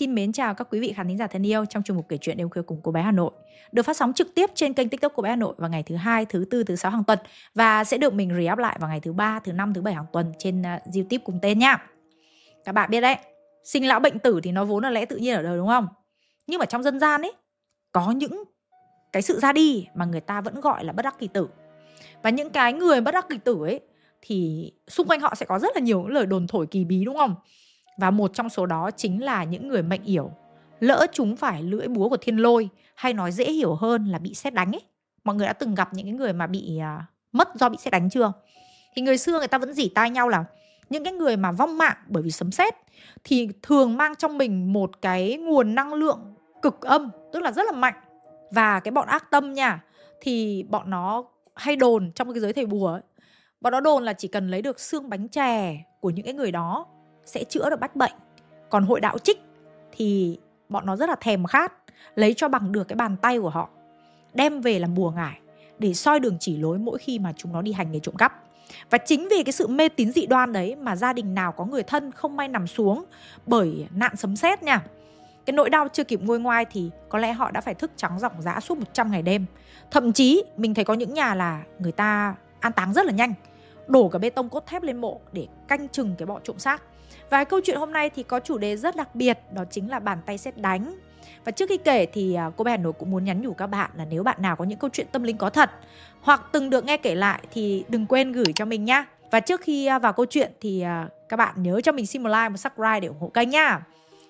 Xin mến chào các quý vị khán thính giả thân yêu trong chuyên mục kể chuyện đêm khuya cùng cô bé Hà Nội. Được phát sóng trực tiếp trên kênh TikTok của bé Hà Nội vào ngày thứ hai, thứ tư, thứ sáu hàng tuần và sẽ được mình re-up lại vào ngày thứ ba, thứ năm, thứ bảy hàng tuần trên uh, YouTube cùng tên nha. Các bạn biết đấy, sinh lão bệnh tử thì nó vốn là lẽ tự nhiên ở đời đúng không? Nhưng mà trong dân gian ấy có những cái sự ra đi mà người ta vẫn gọi là bất đắc kỳ tử. Và những cái người bất đắc kỳ tử ấy thì xung quanh họ sẽ có rất là nhiều những lời đồn thổi kỳ bí đúng không? Và một trong số đó chính là những người mệnh yểu Lỡ chúng phải lưỡi búa của thiên lôi Hay nói dễ hiểu hơn là bị xét đánh ấy. Mọi người đã từng gặp những cái người mà bị uh, mất do bị xét đánh chưa? Thì người xưa người ta vẫn dỉ tai nhau là những cái người mà vong mạng bởi vì sấm sét thì thường mang trong mình một cái nguồn năng lượng cực âm tức là rất là mạnh. Và cái bọn ác tâm nha thì bọn nó hay đồn trong cái giới thầy bùa ấy, bọn nó đồn là chỉ cần lấy được xương bánh chè của những cái người đó sẽ chữa được bách bệnh còn hội đạo trích thì bọn nó rất là thèm khát lấy cho bằng được cái bàn tay của họ đem về làm bùa ngải để soi đường chỉ lối mỗi khi mà chúng nó đi hành nghề trộm cắp và chính vì cái sự mê tín dị đoan đấy mà gia đình nào có người thân không may nằm xuống bởi nạn sấm sét nha cái nỗi đau chưa kịp nguôi ngoai thì có lẽ họ đã phải thức trắng ròng rã suốt 100 ngày đêm. Thậm chí mình thấy có những nhà là người ta an táng rất là nhanh, đổ cả bê tông cốt thép lên mộ để canh chừng cái bọ trộm xác. Và câu chuyện hôm nay thì có chủ đề rất đặc biệt Đó chính là bàn tay xét đánh. Và trước khi kể thì à, cô bé Hà Nội cũng muốn nhắn nhủ các bạn Là nếu bạn nào có những câu chuyện tâm linh có thật Hoặc từng được nghe kể lại Thì đừng quên gửi cho mình nhá. Và trước khi à, vào câu chuyện thì à, các bạn nhớ cho mình xin một like, một subscribe để ủng hộ kênh nhá.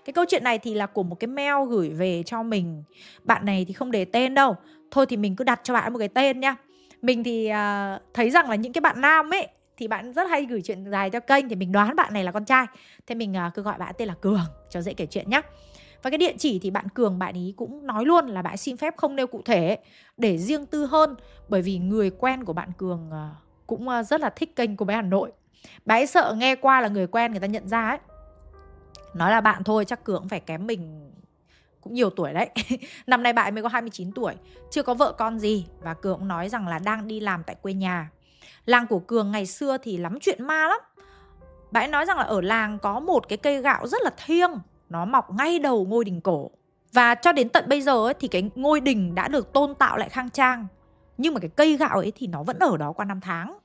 Cái câu chuyện này thì là của một cái mail gửi về cho mình. Bạn này thì không để tên đâu. Thôi thì mình cứ đặt cho bạn một cái tên nhá. Mình thì uh, thấy rằng là những cái bạn nam ấy thì bạn rất hay gửi chuyện dài cho kênh thì mình đoán bạn này là con trai. Thế mình uh, cứ gọi bạn tên là cường cho dễ kể chuyện nhé và cái địa chỉ thì bạn cường bạn ý cũng nói luôn là bạn xin phép không nêu cụ thể để riêng tư hơn bởi vì người quen của bạn cường uh, cũng uh, rất là thích kênh của bé hà nội. Bà ấy sợ nghe qua là người quen người ta nhận ra ấy. Nói là bạn thôi chắc cường cũng phải kém mình cũng nhiều tuổi đấy. Năm nay bạn mới có 29 tuổi Chưa có vợ con gì. Và Cường cũng nói rằng là đang đi làm tại quê nhà. Làng của Cường ngày xưa thì lắm chuyện ma lắm. Bà ấy nói rằng là ở làng có một cái cây gạo rất là thiêng Nó mọc ngay đầu ngôi đình cổ. Và cho đến tận bây giờ ấy, thì cái ngôi đình đã được tôn tạo lại khang trang Nhưng mà cái cây gạo ấy thì nó vẫn ở đó qua năm tháng.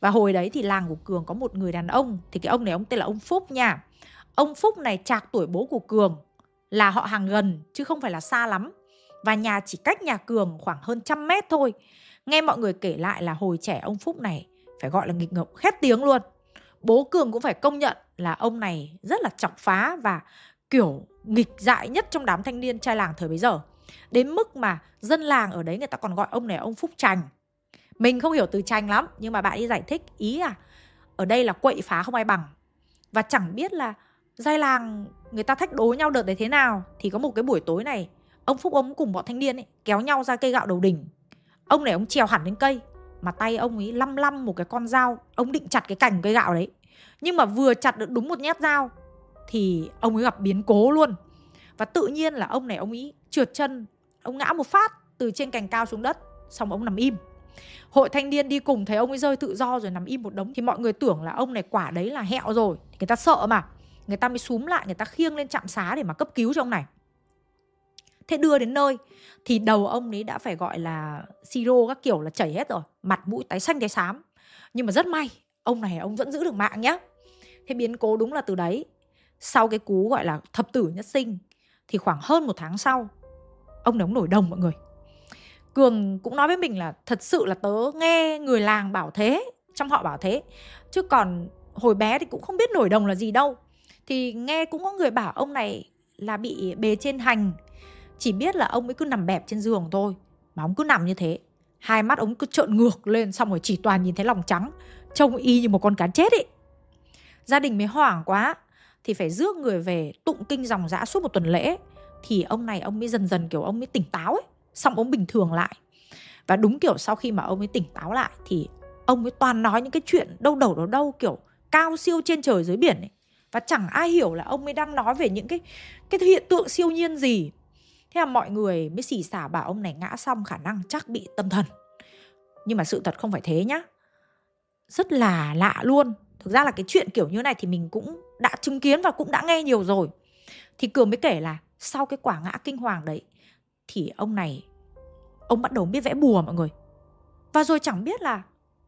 Và hồi đấy thì làng của Cường có một người đàn ông Thì cái ông này ông tên là ông Phúc nha. Ông Phúc này chạc tuổi bố của Cường Là họ hàng gần chứ không phải là xa lắm. Và nhà chỉ cách nhà Cường khoảng hơn trăm mét thôi. Nghe mọi người kể lại là hồi trẻ ông Phúc này, phải gọi là nghịch ngợm, khét tiếng luôn. Bố Cường cũng phải công nhận là ông này rất là chọc phá và, kiểu, nghịch dại nhất trong đám thanh niên trai làng thời bấy giờ. Đến mức mà dân làng ở đấy người ta còn gọi ông này ông Phúc Trành. Mình không hiểu từ trành lắm, nhưng mà bạn đi giải thích, ý à ở đây là quậy phá không ai bằng. Và chẳng biết là giai làng người ta thách đố nhau đợt đấy thế nào, thì có một cái buổi tối này, ông Phúc ông cùng bọn thanh niên ấy kéo nhau ra cây gạo đầu đỉnh Ông này ông trèo hẳn lên cây, Mà tay ông ấy lăm lăm một cái con dao, Ông định chặt cái cành cây gạo đấy. Nhưng mà vừa chặt được đúng một nhát dao, Thì ông ấy gặp biến cố luôn. Và tự nhiên là ông này ông ấy trượt chân, Ông ngã một phát từ trên cành cao xuống đất, Xong ông nằm im. Hội thanh niên đi cùng thấy ông ấy rơi tự do rồi nằm im một đống, Thì mọi người tưởng là ông này quả đấy là hẹo rồi Người ta sợ mà. Người ta mới xúm lại, Người ta khiêng lên trạm xá để mà cấp cứu cho ông này. Thế đưa đến nơi thì đầu ông ấy đã phải gọi là siro các kiểu là chảy hết rồi, mặt mũi tái xanh tái xám. Nhưng mà rất may, ông này ông vẫn giữ được mạng nhá. Thế biến cố đúng là từ đấy. Sau cái cú gọi là thập tử nhất sinh thì khoảng hơn một tháng sau, ông này ông nổi đồng mọi người. Cường cũng nói với mình là thật sự là tớ nghe người làng bảo thế, trong họ bảo thế. Chứ còn hồi bé thì cũng không biết nổi đồng là gì đâu. Thì nghe cũng có người bảo ông này là bị bề trên hành chỉ biết là ông ấy cứ nằm bẹp trên giường thôi, Mà ông cứ nằm như thế. Hai mắt ông cứ trợn ngược lên, Xong rồi chỉ toàn nhìn thấy lòng trắng, Trông y như một con cá chết ấy Gia đình mới hoảng quá, Thì phải rước người về tụng kinh dòng dã suốt một tuần lễ. Thì ông này ông mới dần dần kiểu ông mới tỉnh táo ấy, Xong ông bình thường lại. Và đúng kiểu sau khi mà ông ấy tỉnh táo lại, Thì ông ấy toàn nói những cái chuyện đâu đầu đó đâu Kiểu cao siêu trên trời dưới biển ấy. Và chẳng ai hiểu là ông ấy đang nói về những cái cái hiện tượng siêu nhiên gì. Thế là mọi người mới xì xả bảo ông này ngã xong khả năng chắc bị tâm thần. Nhưng mà sự thật không phải thế nhá. Rất là lạ luôn. Thực ra là cái chuyện kiểu như này thì mình cũng đã chứng kiến và cũng đã nghe nhiều rồi. thì cường mới kể là sau cái quả ngã kinh hoàng đấy thì ông này ông bắt đầu biết vẽ bùa mọi người và rồi chẳng biết là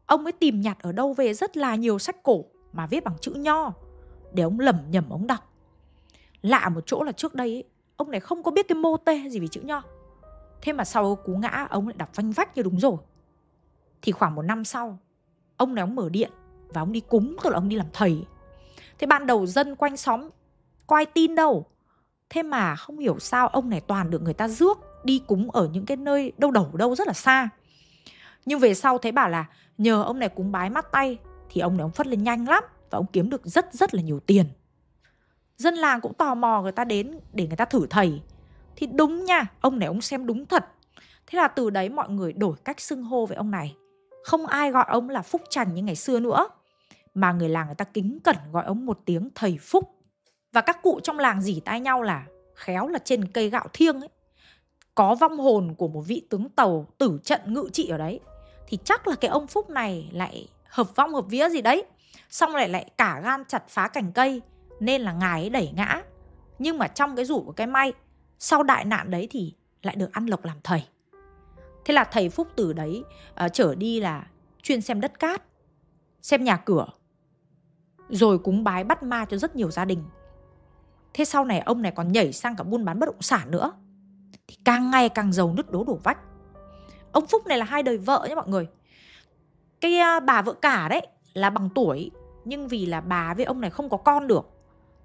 ông ấy tìm nhặt ở đâu về rất là nhiều sách cổ mà viết bằng chữ nho để ông lẩm nhẩm ông đọc lạ một chỗ là trước đây ấy, ông này không có biết cái mô tê gì về chữ nho. Thế mà sau cú ngã, ông lại đọc vanh vách như đúng rồi. Thì khoảng một năm sau, ông này ông mở điện và ông đi cúng, tức là ông đi làm thầy. Thế ban đầu dân quanh xóm có ai tin đâu. Thế mà không hiểu sao ông này toàn được người ta rước đi cúng ở những cái nơi đâu đầu đâu, rất là xa. Nhưng về sau thấy bảo là nhờ ông này cúng bái mắt tay, thì ông này ông phất lên nhanh lắm và ông kiếm được rất rất là nhiều tiền dân làng cũng tò mò người ta đến để người ta thử thầy. Thì đúng nha, ông này ông xem đúng thật. Thế là từ đấy mọi người đổi cách xưng hô với ông này. Không ai gọi ông là phúc trần như ngày xưa nữa, mà người làng người ta kính cẩn gọi ông một tiếng thầy phúc. Và các cụ trong làng dỉ tai nhau là khéo là trên cây gạo thiêng ấy. Có vong hồn của một vị tướng tàu tử trận ngự trị ở đấy. Thì chắc là cái ông phúc này lại hợp vong hợp vía gì đấy. Xong lại lại cả gan chặt phá cành cây nên là ngài ấy đẩy ngã. Nhưng mà trong cái rủ của cái may sau đại nạn đấy thì lại được ăn lộc làm thầy. Thế là thầy phúc từ đấy ờ, uh, trở đi là chuyên xem đất cát xem nhà cửa rồi cúng bái bắt ma cho rất nhiều gia đình. Thế sau này ông này còn nhảy sang cả buôn bán bất động sản nữa. Thì càng ngày càng giàu nứt đố đổ vách. Ông phúc này là hai đời vợ nhé mọi người. Cái uh, bà vợ cả đấy là bằng tuổi nhưng vì là bà với ông này không có con được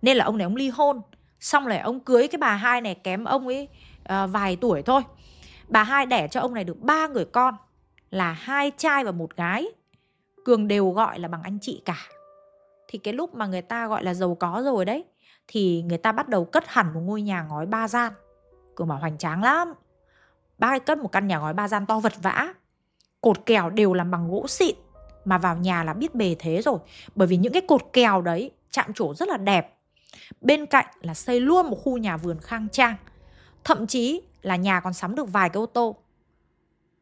nên là ông này ông ly hôn. Xong lại ông cưới cái bà hai này kém ông ấy uh, vài tuổi thôi. Bà hai đẻ cho ông này được ba người con là hai trai và một gái. Cường đều gọi là bằng anh chị cả. Thì cái lúc mà người ta gọi là giàu có rồi đấy thì người ta bắt đầu cất hẳn một ngôi nhà ngói ba gian. Cường bảo hoành tráng lắm. Ba cất một căn nhà ngói ba gian to vật vã. Cột kèo đều làm bằng gỗ xịn mà vào nhà là biết bề thế rồi. Bởi vì những cái cột kèo đấy chạm trổ rất là đẹp bên cạnh là xây luôn một khu nhà vườn khang trang, thậm chí là nhà còn sắm được vài cái ô tô.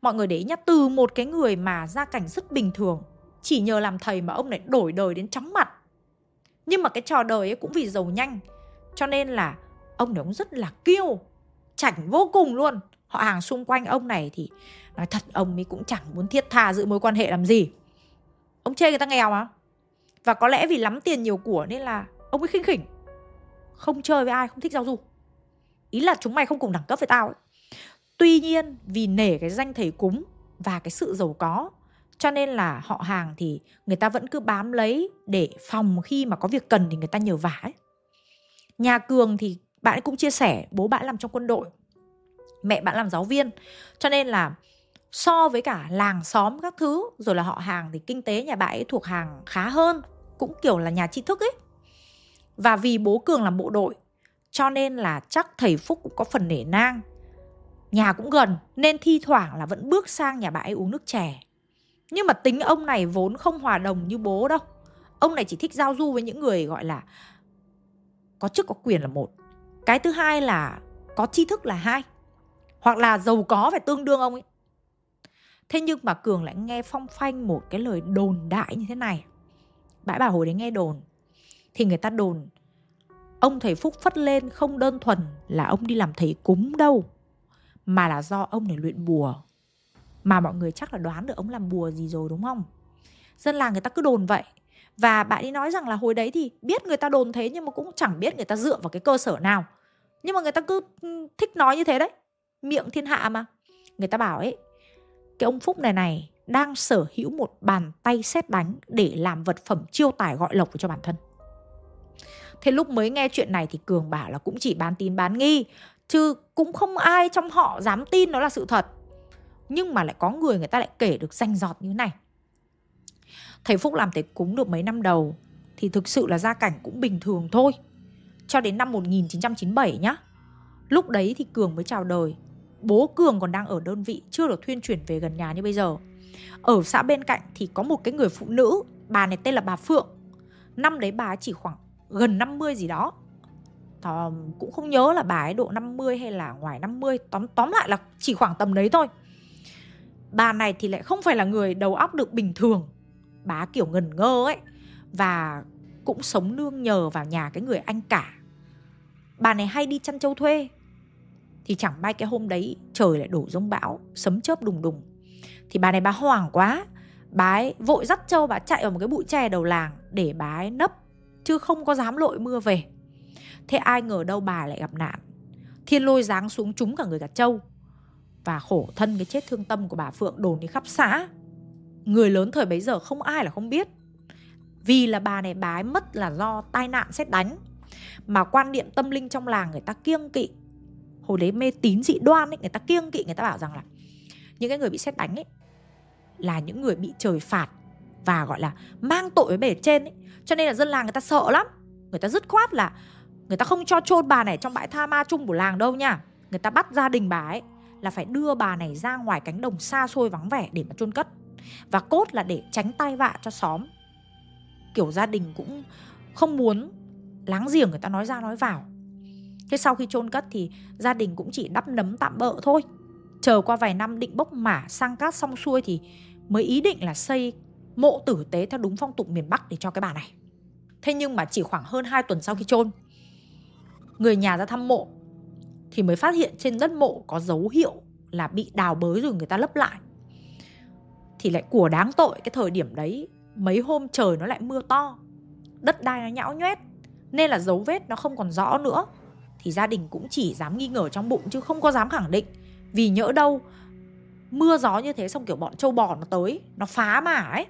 Mọi người để ý nhá, từ một cái người mà gia cảnh rất bình thường, chỉ nhờ làm thầy mà ông lại đổi đời đến chóng mặt. Nhưng mà cái trò đời ấy cũng vì giàu nhanh, cho nên là ông này ông rất là kiêu, chảnh vô cùng luôn. Họ hàng xung quanh ông này thì nói thật, ông ấy cũng chẳng muốn thiết tha giữ mối quan hệ làm gì. Ông chê người ta nghèo mà. Và có lẽ vì lắm tiền nhiều của nên là ông ấy khinh khỉnh không chơi với ai, không thích giao du ý là chúng mày không cùng đẳng cấp với tao ấy. tuy nhiên, vì nể cái danh thầy cúng và cái sự giàu có, cho nên là họ hàng thì người ta vẫn cứ bám lấy để phòng khi mà có việc cần thì người ta nhờ vả ấy. nhà cường thì bạn ấy cũng chia sẻ, bố bạn làm trong quân đội, mẹ bạn làm giáo viên cho nên là so với cả làng xóm các thứ, rồi là họ hàng thì kinh tế nhà bạn ấy thuộc hàng khá hơn, cũng kiểu là nhà tri thức ấy và vì bố cường làm bộ đội, cho nên là chắc thầy phúc cũng có phần nể nang. Nhà cũng gần, nên thi thoảng là vẫn bước sang nhà bà ấy uống nước chè. Nhưng mà tính ông này vốn không hòa đồng như bố đâu. Ông này chỉ thích giao du với những người gọi là có chức có quyền là một. Cái thứ hai là có tri thức là hai. Hoặc là giàu có phải tương đương ông ấy. Thế nhưng mà cường lại nghe phong phanh một cái lời đồn đại như thế này. Bãi bà hồi đấy nghe đồn thì người ta đồn. Ông thầy phúc phất lên không đơn thuần là ông đi làm thầy cúng đâu, mà là do ông này luyện bùa. Mà mọi người chắc là đoán được ông làm bùa gì rồi đúng không? Dân làng người ta cứ đồn vậy. Và bạn ấy nói rằng là hồi đấy thì biết người ta đồn thế nhưng mà cũng chẳng biết người ta dựa vào cái cơ sở nào. Nhưng mà người ta cứ ừ, thích nói như thế đấy. Miệng thiên hạ mà. Người ta bảo ấy, cái ông phúc này này đang sở hữu một bàn tay xét đánh để làm vật phẩm chiêu tài gọi lộc cho bản thân thế lúc mới nghe chuyện này thì cường bảo là cũng chỉ bán tin bán nghi, chứ cũng không ai trong họ dám tin nó là sự thật. Nhưng mà lại có người người ta lại kể được danh giọt như này. Thầy phúc làm thầy cúng được mấy năm đầu thì thực sự là gia cảnh cũng bình thường thôi. Cho đến năm 1997 nhá, lúc đấy thì cường mới chào đời. Bố cường còn đang ở đơn vị chưa được thuyên chuyển về gần nhà như bây giờ. Ở xã bên cạnh thì có một cái người phụ nữ, bà này tên là bà phượng. Năm đấy bà chỉ khoảng gần 50 gì đó. Tò, cũng không nhớ là bà ấy độ 50 hay là ngoài 50 tóm tóm lại là chỉ khoảng tầm đấy thôi. Bà này thì lại không phải là người đầu óc được bình thường. Bà kiểu ngần ngơ ấy. Và cũng sống nương nhờ vào nhà cái người anh cả. Bà này hay đi chăn trâu thuê. Thì chẳng may cái hôm đấy trời lại đổ rông bão sấm chớp đùng đùng. Thì bà này bà hoảng quá. Bà ấy vội dắt trâu bà chạy vào một cái bụi tre đầu làng để bà ấy nấp chứ không có dám lội mưa về. Thế ai ngờ đâu bà lại gặp nạn. Thiên lôi giáng xuống trúng cả người cả trâu. Và khổ thân cái chết thương tâm của bà phượng đồn đi khắp xã. Người lớn thời bấy giờ không ai là không biết. Vì là bà này bà ấy mất là do tai nạn xét đánh. Mà quan niệm tâm linh trong làng người ta kiêng kỵ. Hồi đấy mê tín dị đoan ấy, người ta kiêng kỵ, người ta bảo rằng là những cái người bị xét đánh ấy là những người bị trời phạt và, gọi là, mang tội với bề trên ấy. Cho nên là dân làng người ta sợ lắm. Người ta dứt khoát là người ta không cho chôn bà này trong bãi tha ma chung của làng đâu nha. Người ta bắt gia đình bà ấy là phải đưa bà này ra ngoài cánh đồng xa xôi vắng vẻ để mà chôn cất. Và cốt là để tránh tai vạ cho xóm. Kiểu gia đình cũng không muốn láng giềng người ta nói ra nói vào. Thế sau khi chôn cất thì gia đình cũng chỉ đắp nấm tạm bợ thôi. Chờ qua vài năm định bốc mả sang cát xong xuôi thì mới ý định là xây mộ tử tế theo đúng phong tục miền Bắc để cho cái bà này. Thế nhưng mà chỉ khoảng hơn 2 tuần sau khi chôn người nhà ra thăm mộ thì mới phát hiện trên đất mộ có dấu hiệu là bị đào bới rồi người ta lấp lại. Thì lại của đáng tội cái thời điểm đấy mấy hôm trời nó lại mưa to, đất đai nó nhão nhoét nên là dấu vết nó không còn rõ nữa. Thì gia đình cũng chỉ dám nghi ngờ trong bụng chứ không có dám khẳng định vì nhỡ đâu mưa gió như thế xong kiểu bọn trâu bò nó tới nó phá mà ấy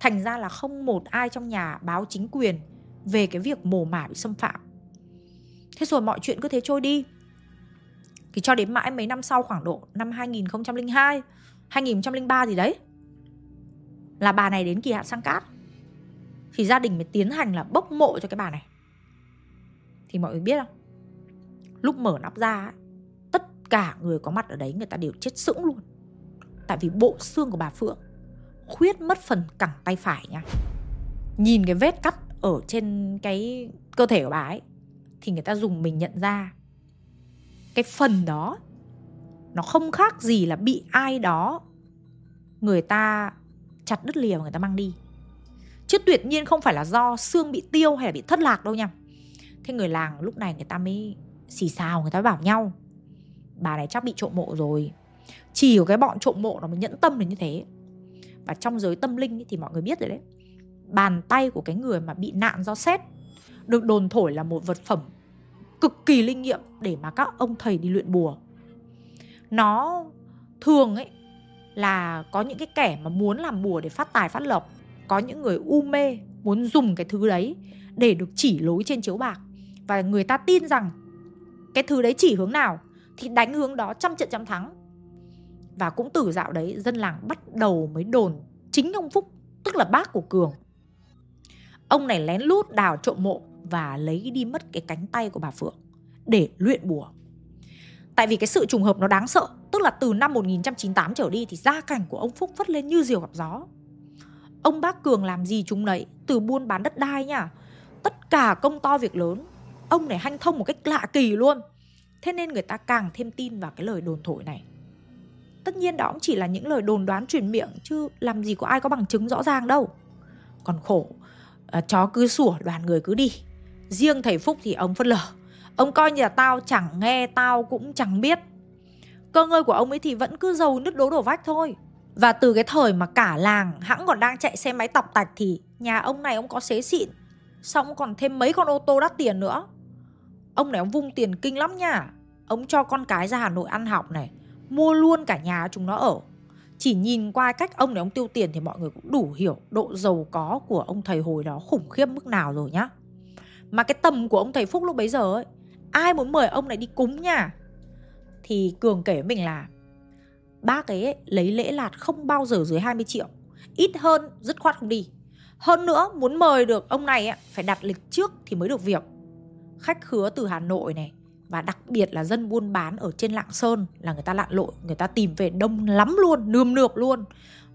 thành ra là không một ai trong nhà báo chính quyền về cái việc mồ mả bị xâm phạm. Thế rồi mọi chuyện cứ thế trôi đi. Thì cho đến mãi mấy năm sau khoảng độ năm 2002 2003 gì đấy là bà này đến kỳ hạn sang cát. Thì gia đình mới tiến hành là bốc mộ cho cái bà này. Thì mọi người biết không? Lúc mở nắp ra ấy, cả người có mặt ở đấy người ta đều chết sững luôn. Tại vì bộ xương của bà phượng khuyết mất phần cẳng tay phải nha. Nhìn cái vết cắt ở trên cái cơ thể của bà ấy, thì người ta dùng mình nhận ra cái phần đó nó không khác gì là bị ai đó người ta chặt đứt lìa và người ta mang đi. Chứ tuyệt nhiên không phải là do xương bị tiêu hay là bị thất lạc đâu nha. Thế người làng lúc này người ta mới xì xào, người ta mới bảo nhau, bà này chắc bị trộm mộ rồi. Chỉ có cái bọn trộm mộ nó mới nhẫn tâm đến như thế và trong giới tâm linh thì mọi người biết rồi đấy. Bàn tay của cái người mà bị nạn do xét được đồn thổi là một vật phẩm cực kỳ linh nghiệm để mà các ông thầy đi luyện bùa. Nó thường ấy là có những cái kẻ mà muốn làm bùa để phát tài, phát lộc. Có những người u mê muốn dùng cái thứ đấy để được chỉ lối trên chiếu bạc. Và người ta tin rằng cái thứ đấy chỉ hướng nào thì đánh hướng đó trăm trận trăm thắng và cũng từ dạo đấy dân làng bắt đầu mới đồn chính ông phúc tức là bác của cường. Ông này lén lút đào trộm mộ và lấy đi mất cái cánh tay của bà phượng để luyện bùa. Tại vì cái sự trùng hợp nó đáng sợ tức là từ năm 1998 trở đi thì gia cảnh của ông phúc vất lên như diều gặp gió. Ông bác cường làm gì chúng nấy, từ buôn bán đất đai nha. Tất cả công to việc lớn ông này hanh thông một cách lạ kỳ luôn. Thế nên người ta càng thêm tin vào cái lời đồn thổi này. Tất nhiên đó cũng chỉ là những lời đồn đoán truyền miệng Chứ làm gì có ai có bằng chứng rõ ràng đâu. Còn khổ à, Chó cứ sủa đoàn người cứ đi. Riêng thầy Phúc thì ông phân lờ. Ông coi như là tao chẳng nghe Tao cũng chẳng biết. Cơ ngơi của ông ấy thì vẫn cứ giàu nứt đố đổ vách thôi. Và từ cái thời mà cả làng hãng còn đang chạy xe máy tọc tạch Thì nhà ông này ông có xế xịn Xong còn thêm mấy con ô tô đắt tiền nữa. Ông này ông vung tiền kinh lắm nha. Ông cho con cái ra Hà Nội ăn học này Mua luôn cả nhà chúng nó ở. Chỉ nhìn qua cách ông này ông tiêu tiền Thì mọi người cũng đủ hiểu độ giàu có Của ông thầy hồi đó khủng khiếp mức nào rồi nhá. Mà cái tầm của ông thầy Phúc lúc bấy giờ ấy Ai muốn mời ông này đi cúng nha? Thì Cường kể với mình là Bác ấy, ấy lấy lễ lạt không bao giờ dưới 20 triệu Ít hơn dứt khoát không đi. Hơn nữa muốn mời được ông này ấy, Phải đặt lịch trước thì mới được việc. Khách khứa từ Hà Nội này và đặc biệt là dân buôn bán ở trên Lạng Sơn là người ta lặn lội, người ta tìm về đông lắm luôn, nườm nượp luôn.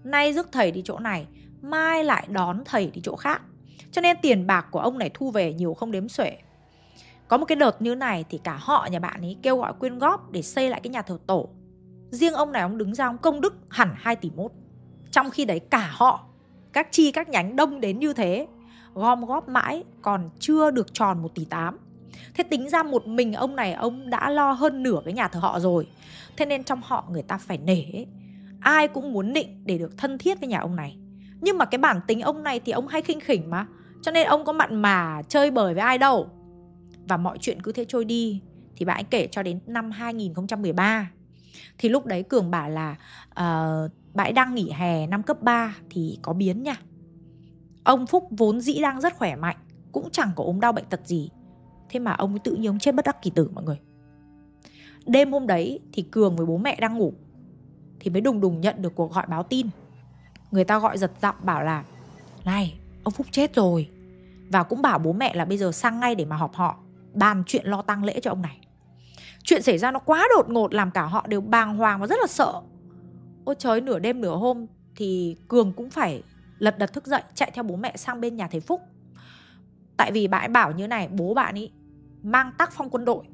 Nay rước thầy đi chỗ này, mai lại đón thầy đi chỗ khác. Cho nên tiền bạc của ông này thu về nhiều không đếm xuể. Có một cái đợt như này thì cả họ nhà bạn ấy kêu gọi quyên góp để xây lại cái nhà thờ tổ. Riêng ông này ông đứng ra ông công đức hẳn 2 tỷ mốt. Trong khi đấy cả họ, các chi các nhánh đông đến như thế, gom góp mãi còn chưa được tròn 1 tỷ 8 Thế tính ra một mình ông này ông đã lo hơn nửa cái nhà thờ họ rồi. Thế nên trong họ người ta phải nể. Ai cũng muốn nịnh để được thân thiết với nhà ông này. Nhưng mà cái bản tính ông này thì ông hay khinh khỉnh mà. Cho nên ông có mặn mà chơi bời với ai đâu. Và mọi chuyện cứ thế trôi đi. Thì bà ấy kể cho đến năm 2013 Thì lúc đấy Cường bảo là uh, Bà ấy đang nghỉ hè năm cấp 3 Thì có biến nha. Ông Phúc vốn dĩ đang rất khỏe mạnh Cũng chẳng có ốm đau bệnh tật gì. Thế mà ông ấy tự nhiên ông chết bất đắc kỳ tử mọi người. Đêm hôm đấy thì Cường với bố mẹ đang ngủ, Thì mới đùng đùng nhận được cuộc gọi báo tin. Người ta gọi giật giọng bảo là, Này, ông Phúc chết rồi. Và cũng bảo bố mẹ là bây giờ sang ngay để mà họp họ, Bàn chuyện lo tang lễ cho ông này. Chuyện xảy ra nó quá đột ngột, Làm cả họ đều bàng hoàng và rất là sợ. Ôi trời, nửa đêm nửa hôm Thì Cường cũng phải lật đật thức dậy, Chạy theo bố mẹ sang bên nhà thầy Phúc. Tại vì bà ấy bảo như này, Bố bạn ấy mang tác phong quân đội.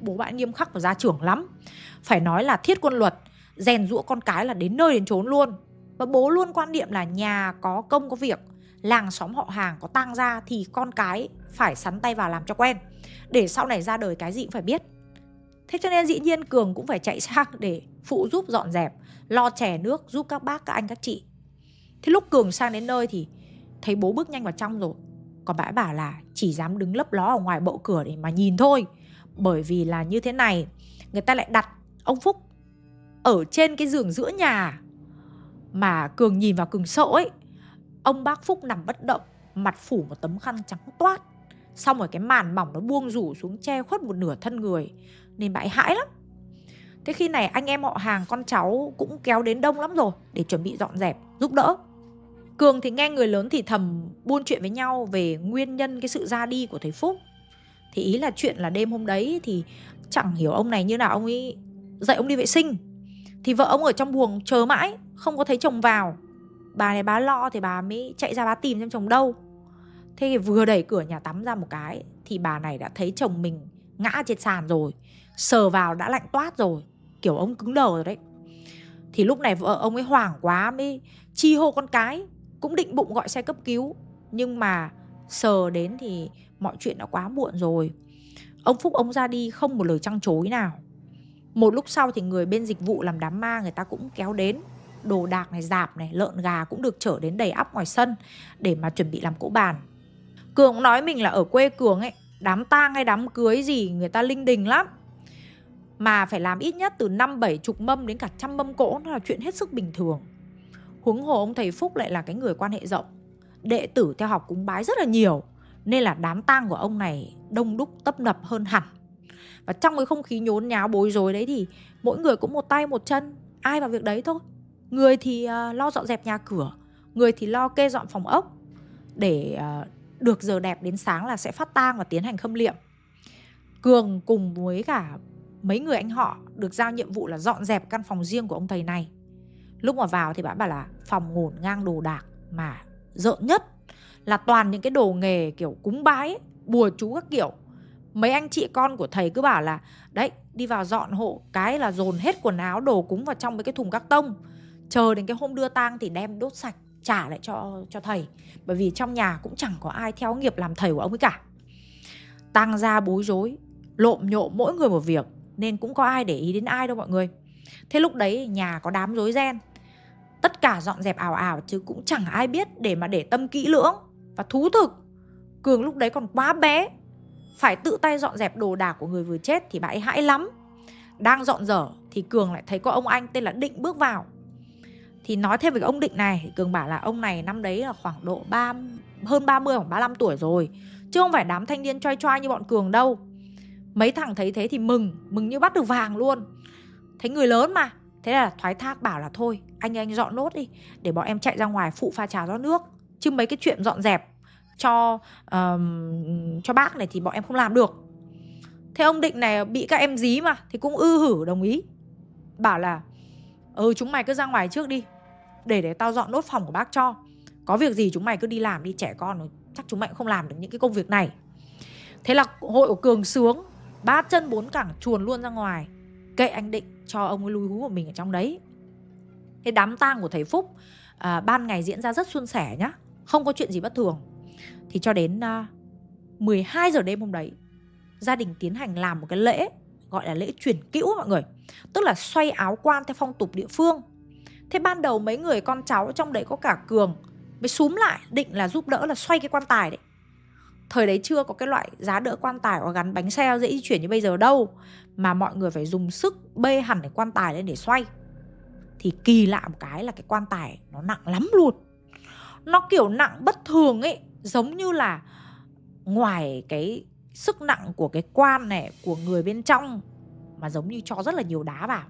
Bố bạn nghiêm khắc và gia trưởng lắm. Phải nói là thiết quân luật, rèn rũa con cái là đến nơi đến chốn luôn. Và bố luôn quan niệm là nhà có công có việc, làng xóm họ hàng có tang ra thì con cái phải sắn tay vào làm cho quen, để sau này ra đời cái gì cũng phải biết. Thế cho nên dĩ nhiên cường cũng phải chạy sang để phụ giúp dọn dẹp, lo chè nước, giúp các bác, các anh, các chị. Thế lúc cường sang đến nơi thì thấy bố bước nhanh vào trong rồi còn bà bảo là chỉ dám đứng lấp ló ở ngoài bộ cửa để mà nhìn thôi. Bởi vì là như thế này, người ta lại đặt ông phúc ở trên cái giường giữa nhà mà cường nhìn vào cường sợ ấy. Ông bác phúc nằm bất động, mặt phủ một tấm khăn trắng toát. Xong rồi cái màn mỏng nó buông rủ xuống che khuất một nửa thân người, nên bà ấy hãi lắm. Thế khi này anh em họ hàng, con cháu cũng kéo đến đông lắm rồi để chuẩn bị dọn dẹp, giúp đỡ cường thì nghe người lớn thì thầm buôn chuyện với nhau về nguyên nhân cái sự ra đi của thầy phúc. Thì ý là chuyện là đêm hôm đấy thì chẳng hiểu ông này như nào, ông ấy dậy ông đi vệ sinh. Thì vợ ông ở trong buồng chờ mãi, không có thấy chồng vào. Bà này bà lo thì bà mới chạy ra bà tìm xem chồng đâu. Thế thì vừa đẩy cửa nhà tắm ra một cái thì bà này đã thấy chồng mình ngã trên sàn rồi, sờ vào đã lạnh toát rồi, kiểu ông cứng đờ rồi đấy. Thì lúc này vợ ông ấy hoảng quá, mới chi hô con cái cũng định bụng gọi xe cấp cứu, nhưng mà sờ đến thì mọi chuyện đã quá muộn rồi. Ông phúc, ông ra đi không một lời trăng chối nào. Một lúc sau thì người bên dịch vụ làm đám ma người ta cũng kéo đến. Đồ đạc này, dạp này, lợn gà cũng được chở đến đầy ắp ngoài sân để mà chuẩn bị làm cỗ bàn. Cường cũng nói mình là ở quê cường ấy, đám tang hay đám cưới gì người ta linh đình lắm. Mà phải làm ít nhất từ năm bảy chục mâm đến cả trăm mâm cỗ, nó là chuyện hết sức bình thường huống hồ ông thầy phúc lại là cái người quan hệ rộng. Đệ tử theo học cúng bái rất là nhiều nên là đám tang của ông này đông đúc tấp nập hơn hẳn. Và trong cái không khí nhốn nháo bối rối đấy thì mỗi người cũng một tay một chân ai vào việc đấy thôi. Người thì uh, lo dọn dẹp nhà cửa người thì lo kê dọn phòng ốc để uh, được giờ đẹp đến sáng là sẽ phát tang và tiến hành khâm liệm. Cường cùng với cả mấy người anh họ được giao nhiệm vụ là dọn dẹp căn phòng riêng của ông thầy này lúc mà vào thì bạn bảo là phòng ngổn ngang đồ đạc mà rợn nhất là toàn những cái đồ nghề kiểu cúng bái, bùa chú các kiểu. Mấy anh chị con của thầy cứ bảo là, đấy, đi vào dọn hộ, cái là dồn hết quần áo, đồ cúng vào trong mấy cái thùng các tông. Chờ đến cái hôm đưa tang thì đem đốt sạch, trả lại cho cho thầy. Bởi vì trong nhà cũng chẳng có ai theo nghiệp làm thầy của ông ấy cả. Tăng ra bối rối, lộm nhộm mỗi người một việc, nên cũng có ai để ý đến ai đâu mọi người. Thế lúc đấy nhà có đám rối ren tất cả dọn dẹp ảo ảo chứ cũng chẳng ai biết để mà để tâm kỹ lưỡng và thú thực. Cường lúc đấy còn quá bé, phải tự tay dọn dẹp đồ đạc của người vừa chết thì bà ấy hãi lắm. Đang dọn dở thì cường lại thấy có ông anh tên là định bước vào. Thì nói thêm về cái ông định này cường bảo là ông này năm đấy là khoảng độ ba, hơn 30 khoảng 35 tuổi rồi, chứ không phải đám thanh niên choi choi như bọn cường đâu. Mấy thằng thấy thế thì mừng mừng như bắt được vàng luôn. Thấy người lớn mà thế là thoái thác bảo là thôi anh anh dọn nốt đi để bọn em chạy ra ngoài phụ pha trà rót nước. Chứ mấy cái chuyện dọn dẹp cho um, cho bác này thì bọn em không làm được. Thế ông định này bị các em dí mà thì cũng ư hử đồng ý. Bảo là ừ chúng mày cứ ra ngoài trước đi để để tao dọn nốt phòng của bác cho. Có việc gì chúng mày cứ đi làm đi trẻ con chắc chúng mày cũng không làm được những cái công việc này. Thế là hội của cường sướng ba chân bốn cẳng chuồn luôn ra ngoài kệ anh định cho ông ấy lui hú của mình ở trong đấy. Cái đám tang của thầy phúc à, ban ngày diễn ra rất suôn sẻ nhá không có chuyện gì bất thường. Thì cho đến à, 12 giờ đêm hôm đấy gia đình tiến hành làm một cái lễ gọi là lễ chuyển cữu mọi người. Tức là xoay áo quan theo phong tục địa phương. Thế ban đầu mấy người con cháu trong đấy có cả cường mới súm lại định là giúp đỡ là xoay cái quan tài đấy. Thời đấy chưa có cái loại giá đỡ quan tài có gắn bánh xe dễ di chuyển như bây giờ đâu mà mọi người phải dùng sức bê hẳn cái quan tài lên để xoay. Thì kỳ lạ một cái là cái quan tài nó nặng lắm luôn. Nó kiểu nặng bất thường ấy, giống như là ngoài cái sức nặng của cái quan này, của người bên trong, mà giống như cho rất là nhiều đá vào.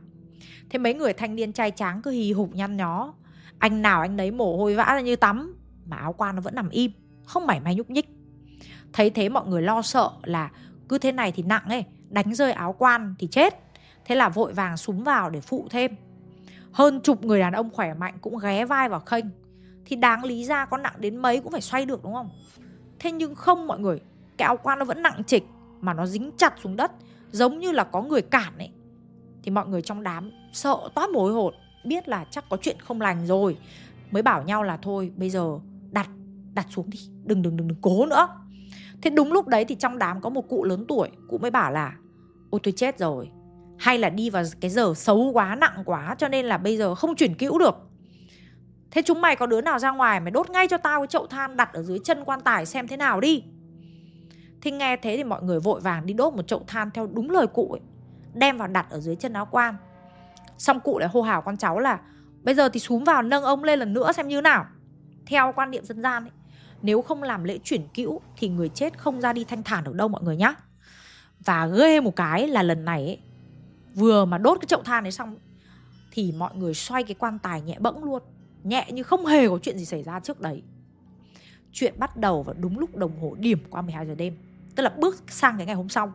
Thế mấy người thanh niên trai tráng cứ hì hục nhăn nhó. Anh nào anh đấy mồ hôi vã ra như tắm, mà áo quan nó vẫn nằm im, không mảy may nhúc nhích. Thấy thế mọi người lo sợ là cứ thế này thì nặng ấy đánh rơi áo quan thì chết. Thế là vội vàng súng vào để phụ thêm. Hơn chục người đàn ông khỏe mạnh cũng ghé vai vào khênh. Thì đáng lý ra có nặng đến mấy cũng phải xoay được đúng không? Thế nhưng không mọi người, cái áo quan nó vẫn nặng trịch mà nó dính chặt xuống đất, giống như là có người cản ấy. Thì mọi người trong đám sợ toát mối hột, biết là chắc có chuyện không lành rồi, mới bảo nhau là thôi, bây giờ đặt đặt xuống đi, đừng đừng đừng đừng cố nữa thế đúng lúc đấy thì trong đám có một cụ lớn tuổi, cụ mới bảo là, ôi, tôi chết rồi. Hay là đi vào cái giờ xấu quá, nặng quá, cho nên là bây giờ không chuyển cữu được. Thế chúng mày có đứa nào ra ngoài mày đốt ngay cho tao cái chậu than đặt ở dưới chân quan tài xem thế nào đi. Thì nghe thế thì mọi người vội vàng đi đốt một chậu than theo đúng lời cụ ấy, đem vào đặt ở dưới chân áo quan. Xong cụ lại hô hào con cháu là, bây giờ thì xuống vào nâng ông lên lần nữa xem như nào. Theo quan niệm dân gian ấy nếu không làm lễ chuyển cữu thì người chết không ra đi thanh thản được đâu mọi người nhá. Và ghê một cái là lần này ấy, vừa mà đốt cái chậu than ấy xong thì mọi người xoay cái quan tài nhẹ bẫng luôn. Nhẹ như không hề có chuyện gì xảy ra trước đấy. Chuyện bắt đầu vào đúng lúc đồng hồ điểm qua 12 giờ đêm tức là bước sang cái ngày hôm sau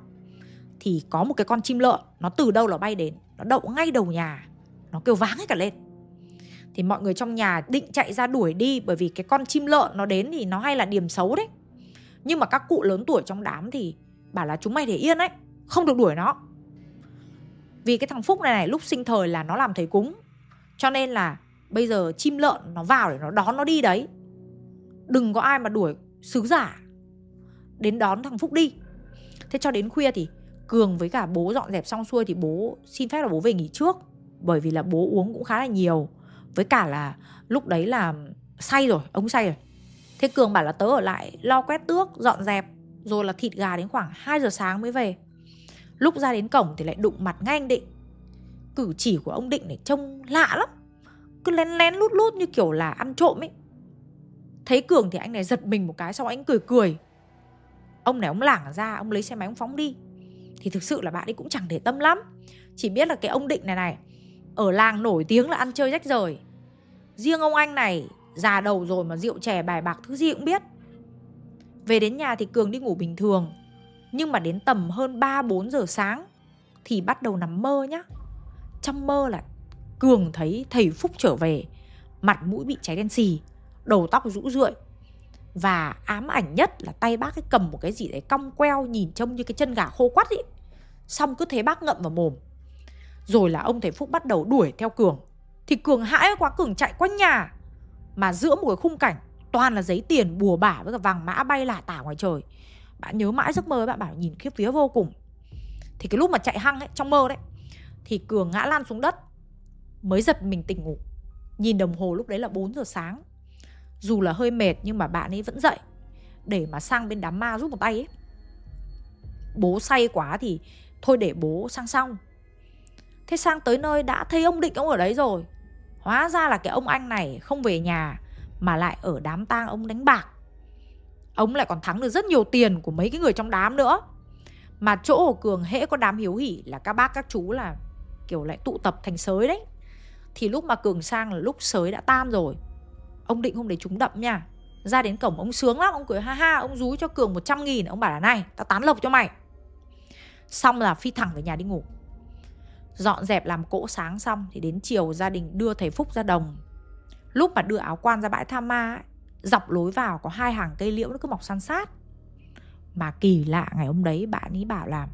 thì có một cái con chim lợn nó từ đâu nó bay đến nó đậu ngay đầu nhà nó kêu váng hết cả lên thì mọi người trong nhà định chạy ra đuổi đi, bởi vì cái con chim lợn nó đến thì nó hay là điểm xấu đấy. Nhưng mà các cụ lớn tuổi trong đám thì bảo là chúng mày để yên đấy không được đuổi nó. Vì cái thằng phúc này này, lúc sinh thời là nó làm thầy cúng, cho nên là bây giờ chim lợn nó vào để nó đón nó đi đấy. Đừng có ai mà đuổi sứ giả đến đón thằng phúc đi. Thế cho đến khuya thì cường với cả bố dọn dẹp xong xuôi thì bố xin phép là bố về nghỉ trước, bởi vì là bố uống cũng khá là nhiều với cả là lúc đấy là say rồi ông say rồi. Thế cường bảo là tớ ở lại lo quét tước, dọn dẹp, rồi là thịt gà đến khoảng 2 giờ sáng mới về. Lúc ra đến cổng thì lại đụng mặt ngay anh định. Cử chỉ của ông định này trông lạ lắm. Cứ lén lén lút lút như kiểu là ăn trộm ấy. Thấy cường thì anh này giật mình một cái xong anh cười cười. Ông này ông lảng ra, ông lấy xe máy ông phóng đi. Thì thực sự là bạn ấy cũng chẳng để tâm lắm. Chỉ biết là cái ông định này này ở làng nổi tiếng là ăn chơi rách rời. Riêng ông anh này già đầu rồi mà rượu chè bài bạc thứ gì cũng biết. Về đến nhà thì cường đi ngủ bình thường nhưng mà đến tầm hơn 3-4 giờ sáng thì bắt đầu nằm mơ nhá. Trong mơ là cường thấy thầy phúc trở về mặt mũi bị cháy đen xì đầu tóc rũ rượi và ám ảnh nhất là tay bác ấy cầm một cái gì đấy cong queo nhìn trông như cái chân gà khô quắt ấy, xong cứ thế bác ngậm vào mồm rồi là ông thầy phúc bắt đầu đuổi theo cường. Thì cường hãi quá, cường chạy quanh nhà. Mà giữa một cái khung cảnh, toàn là giấy tiền bùa bả với cả vàng mã bay lả tả ngoài trời. Bạn nhớ mãi giấc mơ bạn bảo nhìn khiếp vía vô cùng. Thì cái lúc mà chạy hăng ấy, trong mơ đấy, thì cường ngã lan xuống đất, mới giật mình tỉnh ngủ. Nhìn đồng hồ lúc đấy là 4 giờ sáng. Dù là hơi mệt nhưng mà bạn ấy vẫn dậy, để mà sang bên đám ma giúp một tay ấy. Bố say quá thì thôi để bố sang xong thế sang tới nơi đã thấy ông định ông ở đấy rồi. Hóa ra là cái ông anh này không về nhà, mà lại ở đám tang ông đánh bạc. Ông lại còn thắng được rất nhiều tiền của mấy cái người trong đám nữa. Mà chỗ của cường hễ có đám hiếu hỉ là các bác, các chú là kiểu lại tụ tập thành sới đấy. Thì lúc mà cường sang là lúc sới đã tan rồi. Ông định không để chúng đậm nha. Ra đến cổng ông sướng lắm, ông cười ha ha, ông rúi cho cường 100 nghìn. Ông bảo là này, tao tán lộc cho mày. Xong là phi thẳng về nhà đi ngủ dọn dẹp làm cỗ sáng xong thì đến chiều gia đình đưa thầy phúc ra đồng. Lúc mà đưa áo quan ra bãi tham ma ấy, dọc lối vào có hai hàng cây liễu nó cứ mọc san sát. Mà kỳ lạ ngày hôm đấy bạn ấy bảo là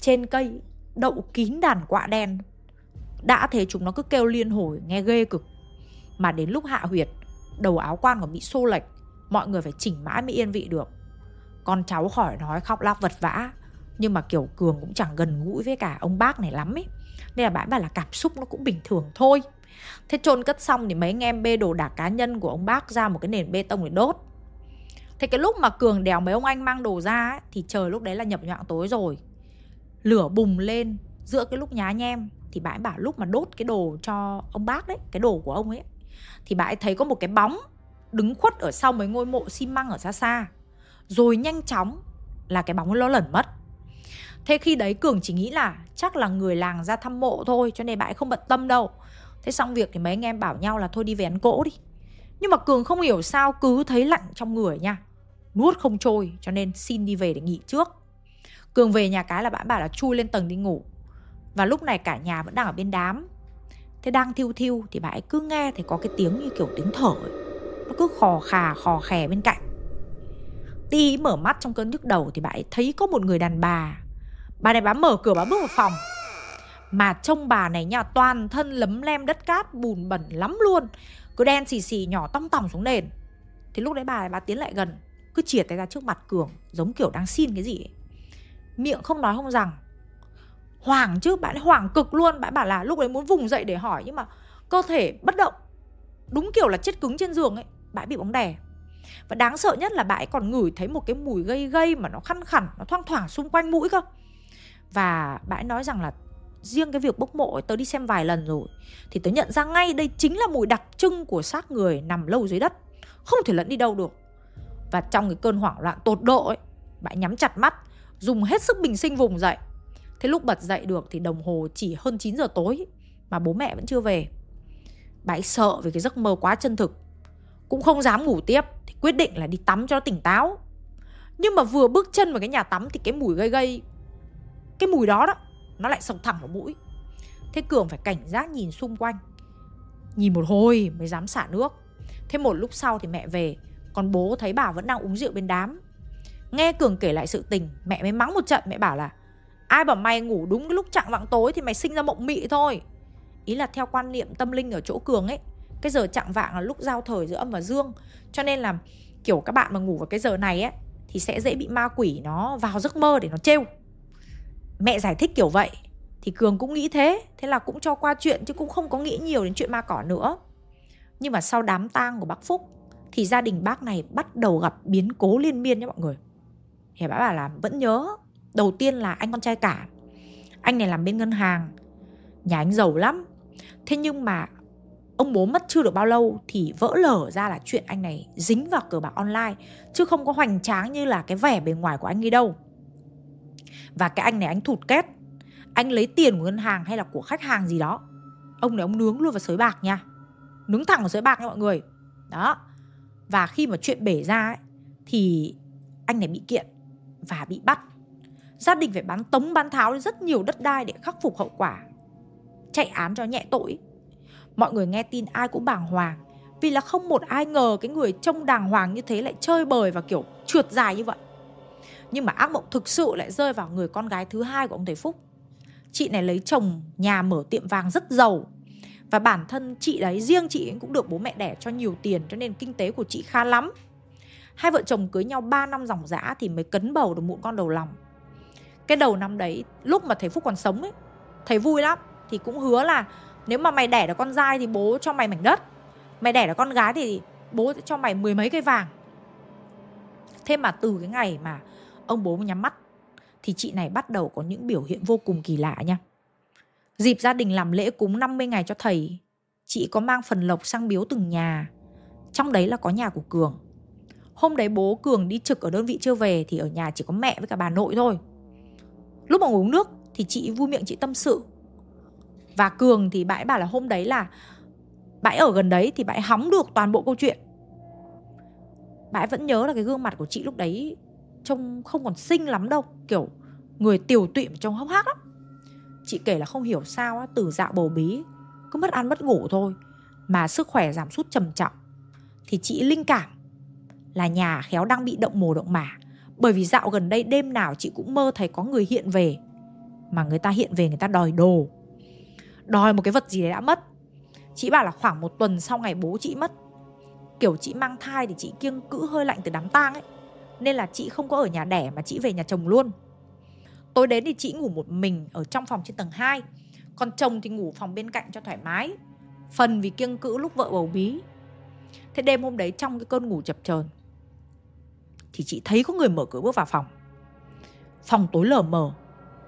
trên cây đậu kín đàn quạ đen đã thế chúng nó cứ kêu liên hồi nghe ghê cực. Mà đến lúc hạ huyệt đầu áo quan còn bị xô lệch mọi người phải chỉnh mãi mới yên vị được. Con cháu khỏi nói khóc lóc vật vã nhưng mà kiểu cường cũng chẳng gần gũi với cả ông bác này lắm ấy nên là bãi bảo là cảm xúc nó cũng bình thường thôi. Thế chôn cất xong thì mấy anh em bê đồ đạc cá nhân của ông bác ra một cái nền bê tông để đốt. Thế cái lúc mà cường đèo mấy ông anh mang đồ ra ấy, thì trời lúc đấy là nhập nhọn tối rồi. Lửa bùng lên giữa cái lúc nhá nhem thì bãi bảo lúc mà đốt cái đồ cho ông bác đấy cái đồ của ông ấy thì bãi thấy có một cái bóng đứng khuất ở sau mấy ngôi mộ xi măng ở xa xa. Rồi nhanh chóng là cái bóng nó lẩn mất thế khi đấy cường chỉ nghĩ là chắc là người làng ra thăm mộ thôi, cho nên bà ấy không bận tâm đâu. Thế xong việc thì mấy anh em bảo nhau là thôi đi về ăn cỗ đi. Nhưng mà cường không hiểu sao cứ thấy lạnh trong người nha. Nuốt không trôi, cho nên xin đi về để nghỉ trước. Cường về nhà cái là bạn bảo là chui lên tầng đi ngủ. Và lúc này cả nhà vẫn đang ở bên đám. Thế đang thiêu thiêu thì bà ấy cứ nghe thấy có cái tiếng như kiểu tiếng thở ấy. nó cứ khò khà, khò khè bên cạnh. Ti mở mắt trong cơn nhức đầu thì bà ấy thấy có một người đàn bà bà này bà mở cửa bà bước vào phòng. Mà trông bà này nha, toàn thân lấm lem đất cát, bùn bẩn lắm luôn. Cứ đen xì xì, nhỏ tong tòng xuống nền. Thì lúc đấy bà này bà tiến lại gần, cứ chìa tay ra trước mặt cường, giống kiểu đang xin cái gì ấy. miệng không nói không rằng. Hoảng chứ bạn ấy hoảng cực luôn. Bạn bảo là lúc đấy muốn vùng dậy để hỏi, nhưng mà cơ thể bất động. Đúng kiểu là chết cứng trên giường ấy bạn bị bóng đè. Và đáng sợ nhất là bà ấy còn ngửi thấy một cái mùi gây gây mà nó khăn khẳng, nó thoang thoảng xung quanh mũi cơ và bạn ấy nói rằng là riêng cái việc bốc mộ ấy, tớ đi xem vài lần rồi thì tớ nhận ra ngay đây chính là mùi đặc trưng của xác người nằm lâu dưới đất không thể lẫn đi đâu được. Và trong cái cơn hoảng loạn tột độ ấy bạn nhắm chặt mắt dùng hết sức bình sinh vùng dậy. Thế lúc bật dậy được thì đồng hồ chỉ hơn 9 giờ tối mà bố mẹ vẫn chưa về. Bạn sợ về cái giấc mơ quá chân thực cũng không dám ngủ tiếp thì quyết định là đi tắm cho nó tỉnh táo. Nhưng mà vừa bước chân vào cái nhà tắm thì cái mùi gây gây cái mùi đó đó, nó lại sộc thẳng vào mũi. Thế cường phải cảnh giác nhìn xung quanh. Nhìn một hồi mới dám xả nước. Thế một lúc sau thì mẹ về, còn bố thấy bà vẫn đang uống rượu bên đám. Nghe cường kể lại sự tình, mẹ mới mắng một trận, mẹ bảo là, ai bảo mày ngủ đúng cái lúc chạng vạng tối thì mày sinh ra mộng mị thôi. Ý là theo quan niệm tâm linh ở chỗ cường ấy, cái giờ chạng vạng là lúc giao thời giữa âm và dương. Cho nên là kiểu các bạn mà ngủ vào cái giờ này ấy, thì sẽ dễ bị ma quỷ nó vào giấc mơ để nó trêu mẹ giải thích kiểu vậy, thì cường cũng nghĩ thế thế là cũng cho qua chuyện chứ cũng không có nghĩ nhiều đến chuyện ma cỏ nữa. Nhưng mà sau đám tang của bác phúc, thì gia đình bác này bắt đầu gặp biến cố liên miên nha mọi người. Thì bác bảo là vẫn nhớ, đầu tiên là anh con trai cả. Anh này làm bên ngân hàng, nhà anh giàu lắm. Thế nhưng mà ông bố mất chưa được bao lâu thì vỡ lở ra là chuyện anh này dính vào cờ bạc online, chứ không có hoành tráng như là cái vẻ bề ngoài của anh ấy đâu và cái anh này anh thụt két. Anh lấy tiền của ngân hàng hay là của khách hàng gì đó. Ông này ông nướng luôn vào sới bạc nha. Nướng thẳng vào sới bạc nha mọi người. Đó. Và khi mà chuyện bể ra ấy, thì anh này bị kiện và bị bắt. Gia đình phải bán tống bán tháo rất nhiều đất đai để khắc phục hậu quả. Chạy án cho nhẹ tội. Mọi người nghe tin ai cũng bàng hoàng. Vì là không một ai ngờ cái người trông đàng hoàng như thế lại chơi bời và kiểu trượt dài như vậy nhưng mà ác mộng thực sự lại rơi vào người con gái thứ hai của ông thầy phúc. Chị này lấy chồng, nhà mở tiệm vàng rất giàu. Và bản thân chị đấy, riêng chị cũng được bố mẹ đẻ cho nhiều tiền, cho nên kinh tế của chị khá lắm. Hai vợ chồng cưới nhau 3 năm dòng dã thì mới cấn bầu được mụn con đầu lòng. Cái đầu năm đấy, lúc mà thầy phúc còn sống ấy, thầy vui lắm. Thì cũng hứa là nếu mà mày đẻ được con trai thì bố cho mày mảnh đất. Mày đẻ được con gái thì bố sẽ cho mày mười mấy cây vàng. Thế mà từ cái ngày mà ông bố nhắm mắt. Thì chị này bắt đầu có những biểu hiện vô cùng kỳ lạ nha. Dịp gia đình làm lễ cúng 50 ngày cho thầy, chị có mang phần lộc sang biếu từng nhà. Trong đấy là có nhà của cường. Hôm đấy bố cường đi trực ở đơn vị chưa về thì ở nhà chỉ có mẹ với cả bà nội thôi. Lúc mà uống nước thì chị vui miệng chị tâm sự. Và cường thì bãi bảo là hôm đấy là bãi ở gần đấy thì bãi hóng được toàn bộ câu chuyện. Bãi vẫn nhớ là cái gương mặt của chị lúc đấy trông không còn xinh lắm đâu. Kiểu người tiều tụy trông hốc hác lắm. Chị kể là không hiểu sao á, từ dạo bầu bí cứ mất ăn mất ngủ thôi mà sức khỏe giảm sút trầm trọng. Thì chị linh cảm là nhà khéo đang bị động mồ động mả. Bởi vì dạo gần đây đêm nào chị cũng mơ thấy có người hiện về mà người ta hiện về người ta đòi đồ. Đòi một cái vật gì đấy đã mất. Chị bảo là khoảng một tuần sau ngày bố chị mất. Kiểu chị mang thai thì chị kiêng cữ hơi lạnh từ đám tang ấy. Nên là chị không có ở nhà đẻ mà chị về nhà chồng luôn. Tối đến thì chị ngủ một mình ở trong phòng trên tầng 2 Còn chồng thì ngủ phòng bên cạnh cho thoải mái. Phần vì kiêng cữ lúc vợ bầu bí. Thế đêm hôm đấy trong cái cơn ngủ chập chờn, Thì chị thấy có người mở cửa bước vào phòng. Phòng tối lờ mờ.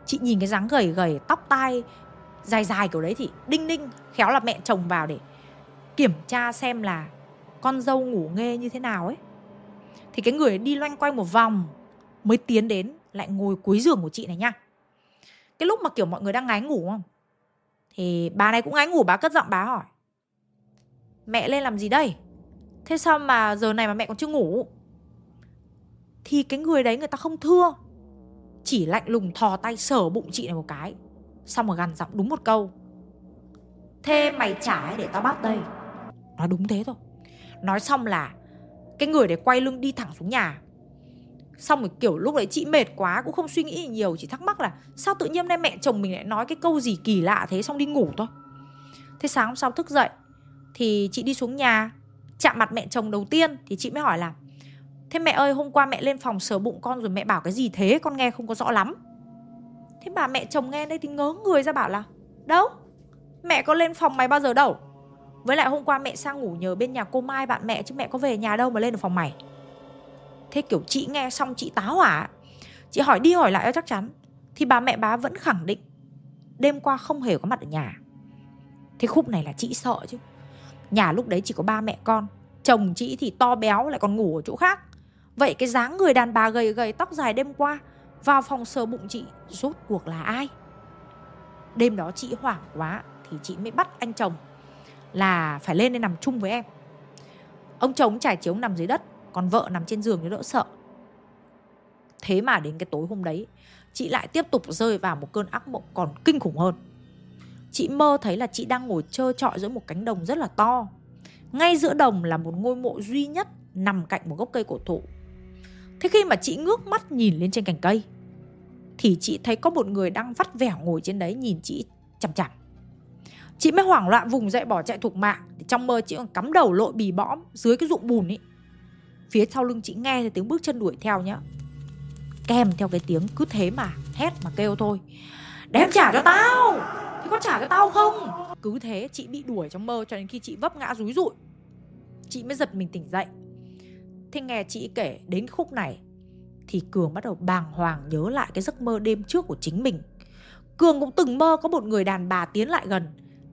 Chị nhìn cái dáng gầy gầy, Tóc tai dài dài kiểu đấy thì đinh đinh Khéo là mẹ chồng vào để kiểm tra xem là Con dâu ngủ nghe như thế nào ấy. Thì cái người đi loanh quanh một vòng Mới tiến đến lại ngồi cuối giường của chị này nha. Cái lúc mà kiểu mọi người đang ngái ngủ không? Thì bà này cũng ngái ngủ, bà cất giọng bà hỏi. Mẹ lên làm gì đây? Thế sao mà giờ này mà mẹ còn chưa ngủ? Thì cái người đấy người ta không thưa. Chỉ lạnh lùng thò tay sờ bụng chị này một cái, Xong rồi gằn giọng đúng một câu. Thế mày trả để tao bắt đây. Nó đúng thế thôi. Nói xong là cái người đấy quay lưng đi thẳng xuống nhà. Xong rồi kiểu lúc đấy chị mệt quá, Cũng không suy nghĩ nhiều, Chỉ thắc mắc là Sao tự nhiên hôm nay mẹ chồng mình lại nói cái câu gì kỳ lạ thế, Xong đi ngủ thôi. Thế sáng hôm sau thức dậy, Thì chị đi xuống nhà, Chạm mặt mẹ chồng đầu tiên, Thì chị mới hỏi là, Thế mẹ ơi, hôm qua mẹ lên phòng sờ bụng con rồi mẹ bảo cái gì thế? Con nghe không có rõ lắm. Thế bà mẹ chồng nghe đây thì ngớ người ra bảo là, Đâu? Mẹ có lên phòng mày bao giờ đâu? Với lại hôm qua mẹ sang ngủ nhờ bên nhà cô Mai bạn mẹ, Chứ mẹ có về nhà đâu mà lên được phòng mày. Thế kiểu chị nghe xong chị táo hỏa Chị hỏi đi hỏi lại cho chắc chắn. Thì bà mẹ bá vẫn khẳng định, Đêm qua không hề có mặt ở nhà. Thế khúc này là chị sợ chứ. Nhà lúc đấy chỉ có ba mẹ con, Chồng chị thì to béo lại còn ngủ ở chỗ khác. Vậy cái dáng người đàn bà gầy gầy tóc dài đêm qua, Vào phòng sờ bụng chị, Rốt cuộc là ai? Đêm đó chị hoảng quá Thì chị mới bắt anh chồng là phải lên đây nằm chung với em. Ông chồng trải chiếu nằm dưới đất, Còn vợ nằm trên giường thì đỡ sợ. Thế mà đến cái tối hôm đấy, Chị lại tiếp tục rơi vào một cơn ác mộng còn kinh khủng hơn. Chị mơ thấy là chị đang ngồi trơ trọi giữa một cánh đồng rất là to. Ngay giữa đồng là một ngôi mộ duy nhất nằm cạnh một gốc cây cổ thụ. Thế khi mà chị ngước mắt nhìn lên trên cành cây, Thì chị thấy có một người đang vắt vẻo ngồi trên đấy nhìn chị chằm chằm. Chị mới hoảng loạn vùng dậy bỏ chạy thục mạng Trong mơ chị còn cắm đầu lội bì bõm dưới cái ruộng bùn ấy Phía sau lưng chị nghe thấy tiếng bước chân đuổi theo nhá. Kèm theo cái tiếng cứ thế mà, hét mà kêu thôi. Đem trả cho tao! Thì có trả cho tao không? Cứ thế chị bị đuổi trong mơ cho đến khi chị vấp ngã rúi rụi. Chị mới giật mình tỉnh dậy. Thế nghe chị kể đến khúc này, Thì Cường bắt đầu bàng hoàng nhớ lại cái giấc mơ đêm trước của chính mình. Cường cũng từng mơ có một người đàn bà tiến lại gần.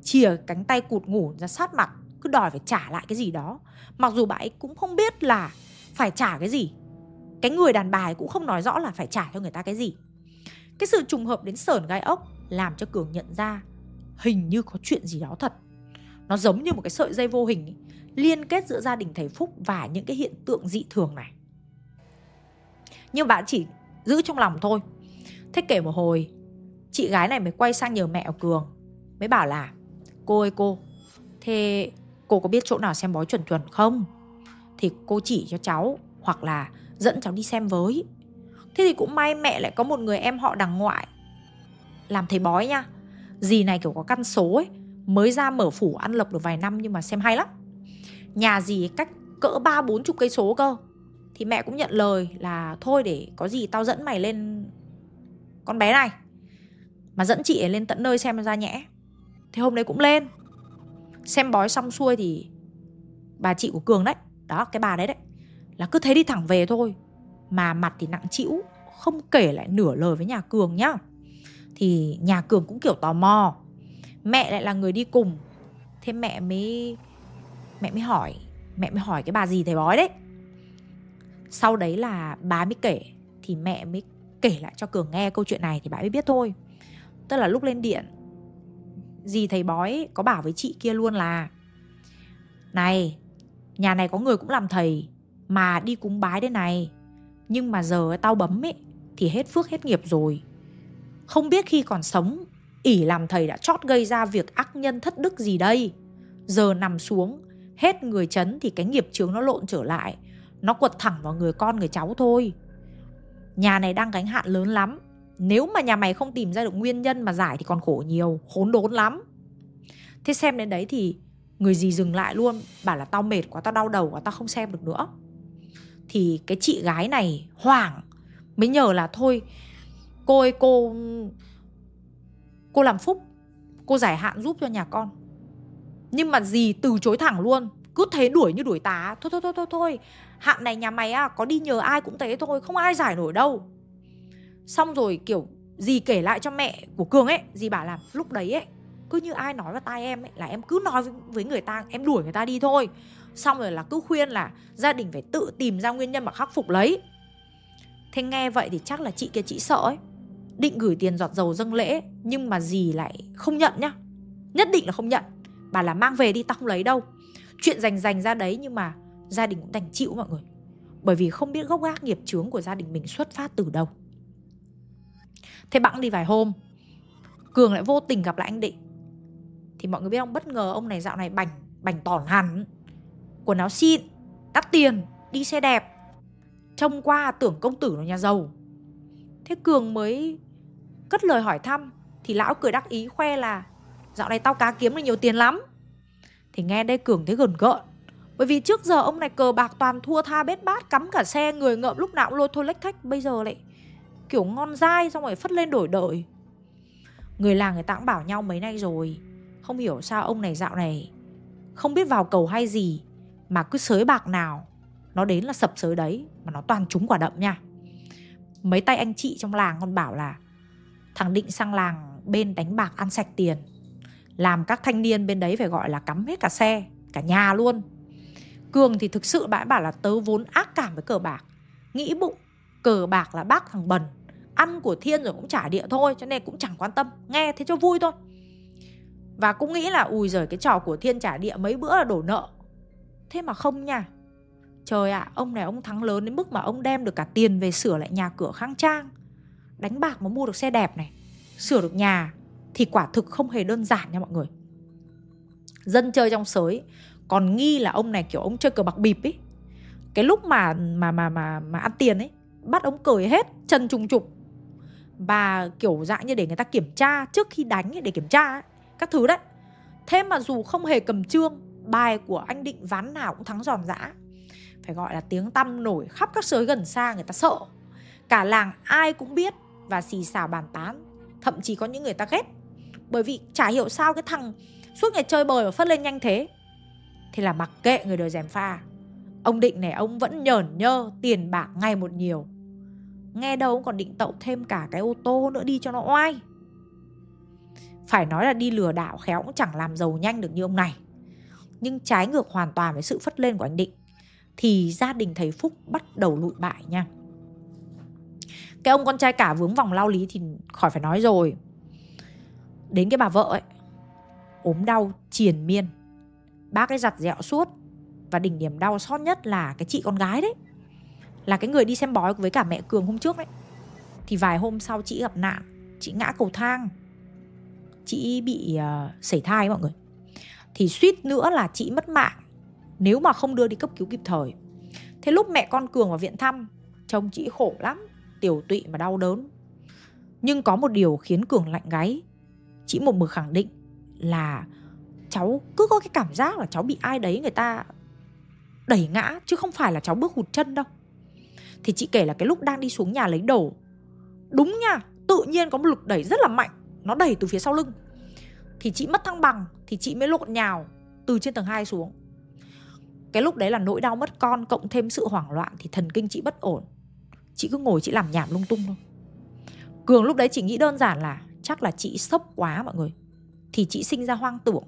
Chìa cánh tay cụt ngủ ra sát mặt Cứ đòi phải trả lại cái gì đó. Mặc dù bà ấy cũng không biết là phải trả cái gì. Cái người đàn bà ấy cũng không nói rõ là phải trả cho người ta cái gì. Cái sự trùng hợp đến sởn gai ốc Làm cho Cường nhận ra Hình như có chuyện gì đó thật. Nó giống như một cái sợi dây vô hình ấy, Liên kết giữa gia đình thầy Phúc Và những cái hiện tượng dị thường này. Nhưng bạn chỉ giữ trong lòng thôi. Thế kể một hồi Chị gái này mới quay sang nhờ mẹ của Cường Mới bảo là Cô ơi, cô. Thế cô có biết chỗ nào xem bói chuẩn chuẩn không? Thì cô chỉ cho cháu, Hoặc là dẫn cháu đi xem với. Thế thì cũng may mẹ lại có một người em họ đằng ngoại. Làm thầy bói nha. Dì này kiểu có căn số ấy, Mới ra mở phủ ăn lộc được vài năm Nhưng mà xem hay lắm. Nhà dì cách cỡ ba, bốn chục cây số cơ. Thì mẹ cũng nhận lời là Thôi để có gì tao dẫn mày lên Con bé này. Mà dẫn chị ấy lên tận nơi xem ra nhẽ. Thế hôm đấy cũng lên. Xem bói xong xuôi thì Bà chị của Cường đấy, Đó, cái bà đấy đấy, Là cứ thế đi thẳng về thôi. Mà mặt thì nặng chịu Không kể lại nửa lời với nhà Cường nhá. Thì nhà Cường cũng kiểu tò mò. Mẹ lại là người đi cùng. Thế mẹ mới Mẹ mới hỏi, Mẹ mới hỏi cái bà gì thầy bói đấy. Sau đấy là bà mới kể, Thì mẹ mới kể lại cho Cường nghe câu chuyện này Thì bà mới biết thôi. Tức là lúc lên điện Dì thầy bói có bảo với chị kia luôn là, Này, Nhà này có người cũng làm thầy Mà đi cúng bái đây này, Nhưng mà giờ tao bấm ấy Thì hết phước hết nghiệp rồi. Không biết khi còn sống ỉ làm thầy đã chót gây ra việc ác nhân thất đức gì đây. Giờ nằm xuống, Hết người chấn thì cái nghiệp chướng nó lộn trở lại, Nó quật thẳng vào người con, người cháu thôi. Nhà này đang gánh hạn lớn lắm nếu mà nhà mày không tìm ra được nguyên nhân mà giải thì còn khổ nhiều Khốn đốn lắm. Thế xem đến đấy thì Người gì dừng lại luôn Bảo là tao mệt quá, tao đau đầu quá, tao không xem được nữa. Thì cái chị gái này hoảng mới nhờ là thôi cô ơi cô cô làm phúc cô giải hạn giúp cho nhà con. Nhưng mà gì từ chối thẳng luôn cứ thế đuổi như đuổi tá thôi thôi thôi thôi thôi hạn này nhà mày à có đi nhờ ai cũng thế thôi không ai giải nổi đâu xong rồi, kiểu, dì kể lại cho mẹ của cường ấy, dì bảo là lúc đấy ấy, cứ như ai nói vào tai em ấy là em cứ nói với người ta, em đuổi người ta đi thôi. Xong rồi là cứ khuyên là gia đình phải tự tìm ra nguyên nhân mà khắc phục lấy. Thế nghe vậy thì chắc là chị kia chị sợ ấy, định gửi tiền giọt dầu dâng lễ, nhưng mà dì lại không nhận nhá. Nhất định là không nhận. Bà là mang về đi, tao không lấy đâu. Chuyện dành dành ra đấy nhưng mà gia đình cũng đành chịu mọi người. Bởi vì không biết gốc gác nghiệp chướng của gia đình mình xuất phát từ đâu thế bẵng đi vài hôm, cường lại vô tình gặp lại anh định. Thì mọi người biết không, bất ngờ ông này dạo này bảnh bảnh tỏn hẳn. Quần áo xịn, đắt tiền, đi xe đẹp. Trông qua tưởng công tử là nhà giàu. Thế cường mới cất lời hỏi thăm, thì lão cười đắc ý khoe là, dạo này tao cá kiếm được nhiều tiền lắm. Thì nghe đây cường thấy gần gợn, bởi vì trước giờ ông này cờ bạc toàn thua tha bết bát, cắm cả xe, người ngợm lúc nào cũng lôi thôi lách thách, bây giờ lại kiểu ngon dai xong rồi phất lên đổi đời người làng người ta cũng bảo nhau mấy nay rồi, không hiểu sao ông này dạo này không biết vào cầu hay gì mà cứ sới bạc nào, nó đến là sập sới đấy mà nó toàn trúng quả đậm nha. Mấy tay anh chị trong làng còn bảo là thằng định sang làng bên đánh bạc ăn sạch tiền, làm các thanh niên bên đấy phải gọi là cắm hết cả xe, cả nhà luôn. Cường thì thực sự bãi bảo là tớ vốn ác cảm với cờ bạc, nghĩ bụng cờ bạc là bác thằng bần. Ăn của thiên rồi cũng trả địa thôi cho nên cũng chẳng quan tâm nghe thế cho vui thôi. Và cũng nghĩ là ui giời cái trò của thiên trả địa mấy bữa là đổ nợ. Thế mà không nha. Trời ạ à, ông này ông thắng lớn đến mức mà ông đem được cả tiền về sửa lại nhà cửa khang trang. Đánh bạc mà mua được xe đẹp này sửa được nhà thì quả thực không hề đơn giản nha mọi người. Dân chơi trong sới còn nghi là ông này kiểu ông chơi cờ bạc bịp ấy cái lúc mà mà mà mà mà ăn tiền ấy bắt ông cười hết chân trùng trục. Và kiểu dạng như để người ta kiểm tra trước khi đánh ấy, để kiểm tra ấy, các thứ đấy. Thế mà dù không hề cầm trương bài của anh định ván nào cũng thắng giòn giã. Phải gọi là tiếng tăm nổi khắp các sới gần xa người ta sợ. Cả làng ai cũng biết và xì xào bàn tán thậm chí có những người ta ghét. Bởi vì chả hiểu sao cái thằng suốt ngày chơi bời và phất lên nhanh thế. Thì là mặc kệ người đời dèm pha. Ông định này ông vẫn nhởn nhơ tiền bạc ngày một nhiều nghe đâu ông còn định tậu thêm cả cái ô tô nữa đi cho nó oai. Phải nói là đi lừa đảo khéo cũng chẳng làm giàu nhanh được như ông này. Nhưng trái ngược hoàn toàn với sự phất lên của anh định, thì gia đình thầy phúc bắt đầu lụi bại nha. Cái ông con trai cả vướng vòng lao lý thì khỏi phải nói rồi. Đến cái bà vợ ấy, ốm đau triền miên. Bác ấy giặt dẹo suốt và đỉnh điểm đau xót nhất là cái chị con gái đấy là cái người đi xem bói với cả mẹ cường hôm trước đấy thì vài hôm sau chị gặp nạn chị ngã cầu thang. Chị bị uh, sảy thai mọi người. Thì suýt nữa là chị mất mạng nếu mà không đưa đi cấp cứu kịp thời. Thế lúc mẹ con cường vào viện thăm trông chị khổ lắm tiểu tụy mà đau đớn. Nhưng có một điều khiến cường lạnh gáy. Chị một mực khẳng định là cháu cứ có cái cảm giác là cháu bị ai đấy người ta đẩy ngã chứ không phải là cháu bước hụt chân đâu thì chị kể là cái lúc đang đi xuống nhà lấy đồ. Đúng nha, tự nhiên có một lực đẩy rất là mạnh, nó đẩy từ phía sau lưng. Thì chị mất thăng bằng, thì chị mới lộn nhào từ trên tầng 2 xuống. Cái lúc đấy là nỗi đau mất con, cộng thêm sự hoảng loạn thì thần kinh chị bất ổn. Chị cứ ngồi chị làm nhảm lung tung thôi. Cường lúc đấy chỉ nghĩ đơn giản là chắc là chị sốc quá mọi người. Thì chị sinh ra hoang tưởng.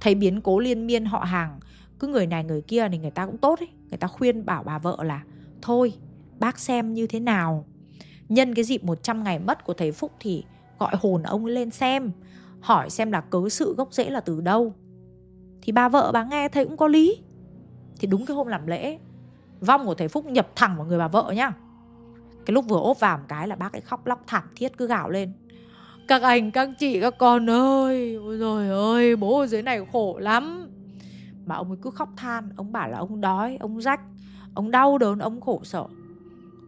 Thấy biến cố liên miên họ hàng, cứ người này người kia thì người ta cũng tốt ấy. Người ta khuyên bảo bà vợ là thôi, bác xem như thế nào. Nhân cái dịp 100 ngày mất của thầy Phúc thì gọi hồn ông lên xem, hỏi xem là cớ sự gốc rễ là từ đâu. Thì bà vợ bà nghe thấy cũng có lý. Thì đúng cái hôm làm lễ, vong của thầy Phúc nhập thẳng vào người bà vợ nhá. Cái lúc vừa ốp vào một cái là bác ấy khóc lóc thảm thiết cứ gào lên. Các anh, các chị, các con ơi, ôi rồi ơi, bố ở dưới này khổ lắm. Mà ông ấy cứ khóc than, ông bảo là ông đói, ông rách ông đau đớn, ông khổ sở.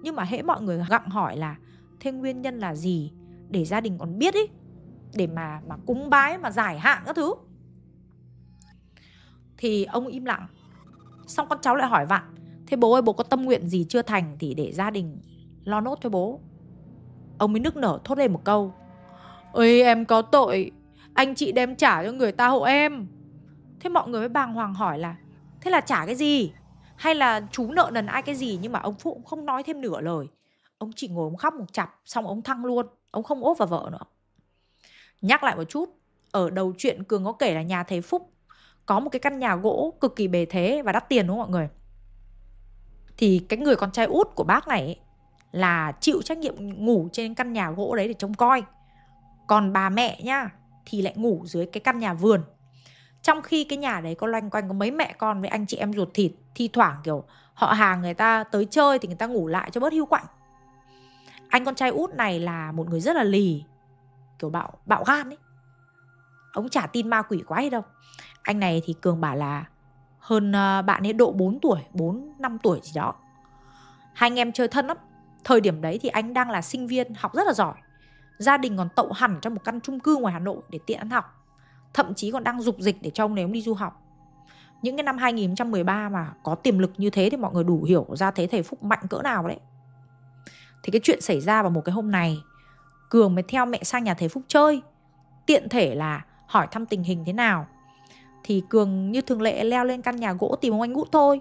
Nhưng mà hễ mọi người gặng hỏi là, thế nguyên nhân là gì để gia đình còn biết ý? Để mà mà cúng bái, mà giải hạn các thứ? Thì ông im lặng. Xong con cháu lại hỏi vặn, Thế bố ơi, bố có tâm nguyện gì chưa thành Thì để gia đình lo nốt cho bố? Ông mới nức nở thốt lên một câu Ơi em có tội. Anh chị đem trả cho người ta hộ em. Thế mọi người mới bàng hoàng hỏi là, Thế là trả cái gì? Hay là chú nợ nần ai cái gì Nhưng mà ông Phúc không nói thêm nửa lời. Ông chỉ ngồi ông khóc một chặp Xong ông thăng luôn. Ông không ốp vào vợ nữa. Nhắc lại một chút Ở đầu chuyện Cường có kể là nhà thầy Phúc Có một cái căn nhà gỗ cực kỳ bề thế Và đắt tiền đúng không mọi người? Thì cái người con trai út của bác này ấy, Là chịu trách nhiệm ngủ trên căn nhà gỗ đấy để trông coi. Còn bà mẹ nhá Thì lại ngủ dưới cái căn nhà vườn trong khi cái nhà đấy có loanh quanh, có mấy mẹ con với anh chị em ruột thịt, thi thoảng, kiểu, họ hàng người ta tới chơi thì người ta ngủ lại cho bớt hưu quạnh. Anh con trai út này là một người rất là lì, kiểu, bạo bạo gan ấy. Ông chả tin ma quỷ quá hay đâu. Anh này thì cường bảo là hơn ờ, bạn ấy độ 4 tuổi 4 năm tuổi gì đó. Hai anh em chơi thân lắm. Thời điểm đấy thì anh đang là sinh viên, học rất là giỏi. Gia đình còn tậu hẳn trong một căn chung cư ngoài hà nội để tiện ăn học thậm chí còn đang dục dịch để cho ông này ông đi du học những cái năm 2013 mà có tiềm lực như thế thì mọi người đủ hiểu ra thế thầy Phúc mạnh cỡ nào đấy. Thì cái chuyện xảy ra vào một cái hôm này, Cường mới theo mẹ sang nhà thầy Phúc chơi. Tiện thể là hỏi thăm tình hình thế nào. Thì Cường như thường lệ leo lên căn nhà gỗ tìm ông anh Út thôi.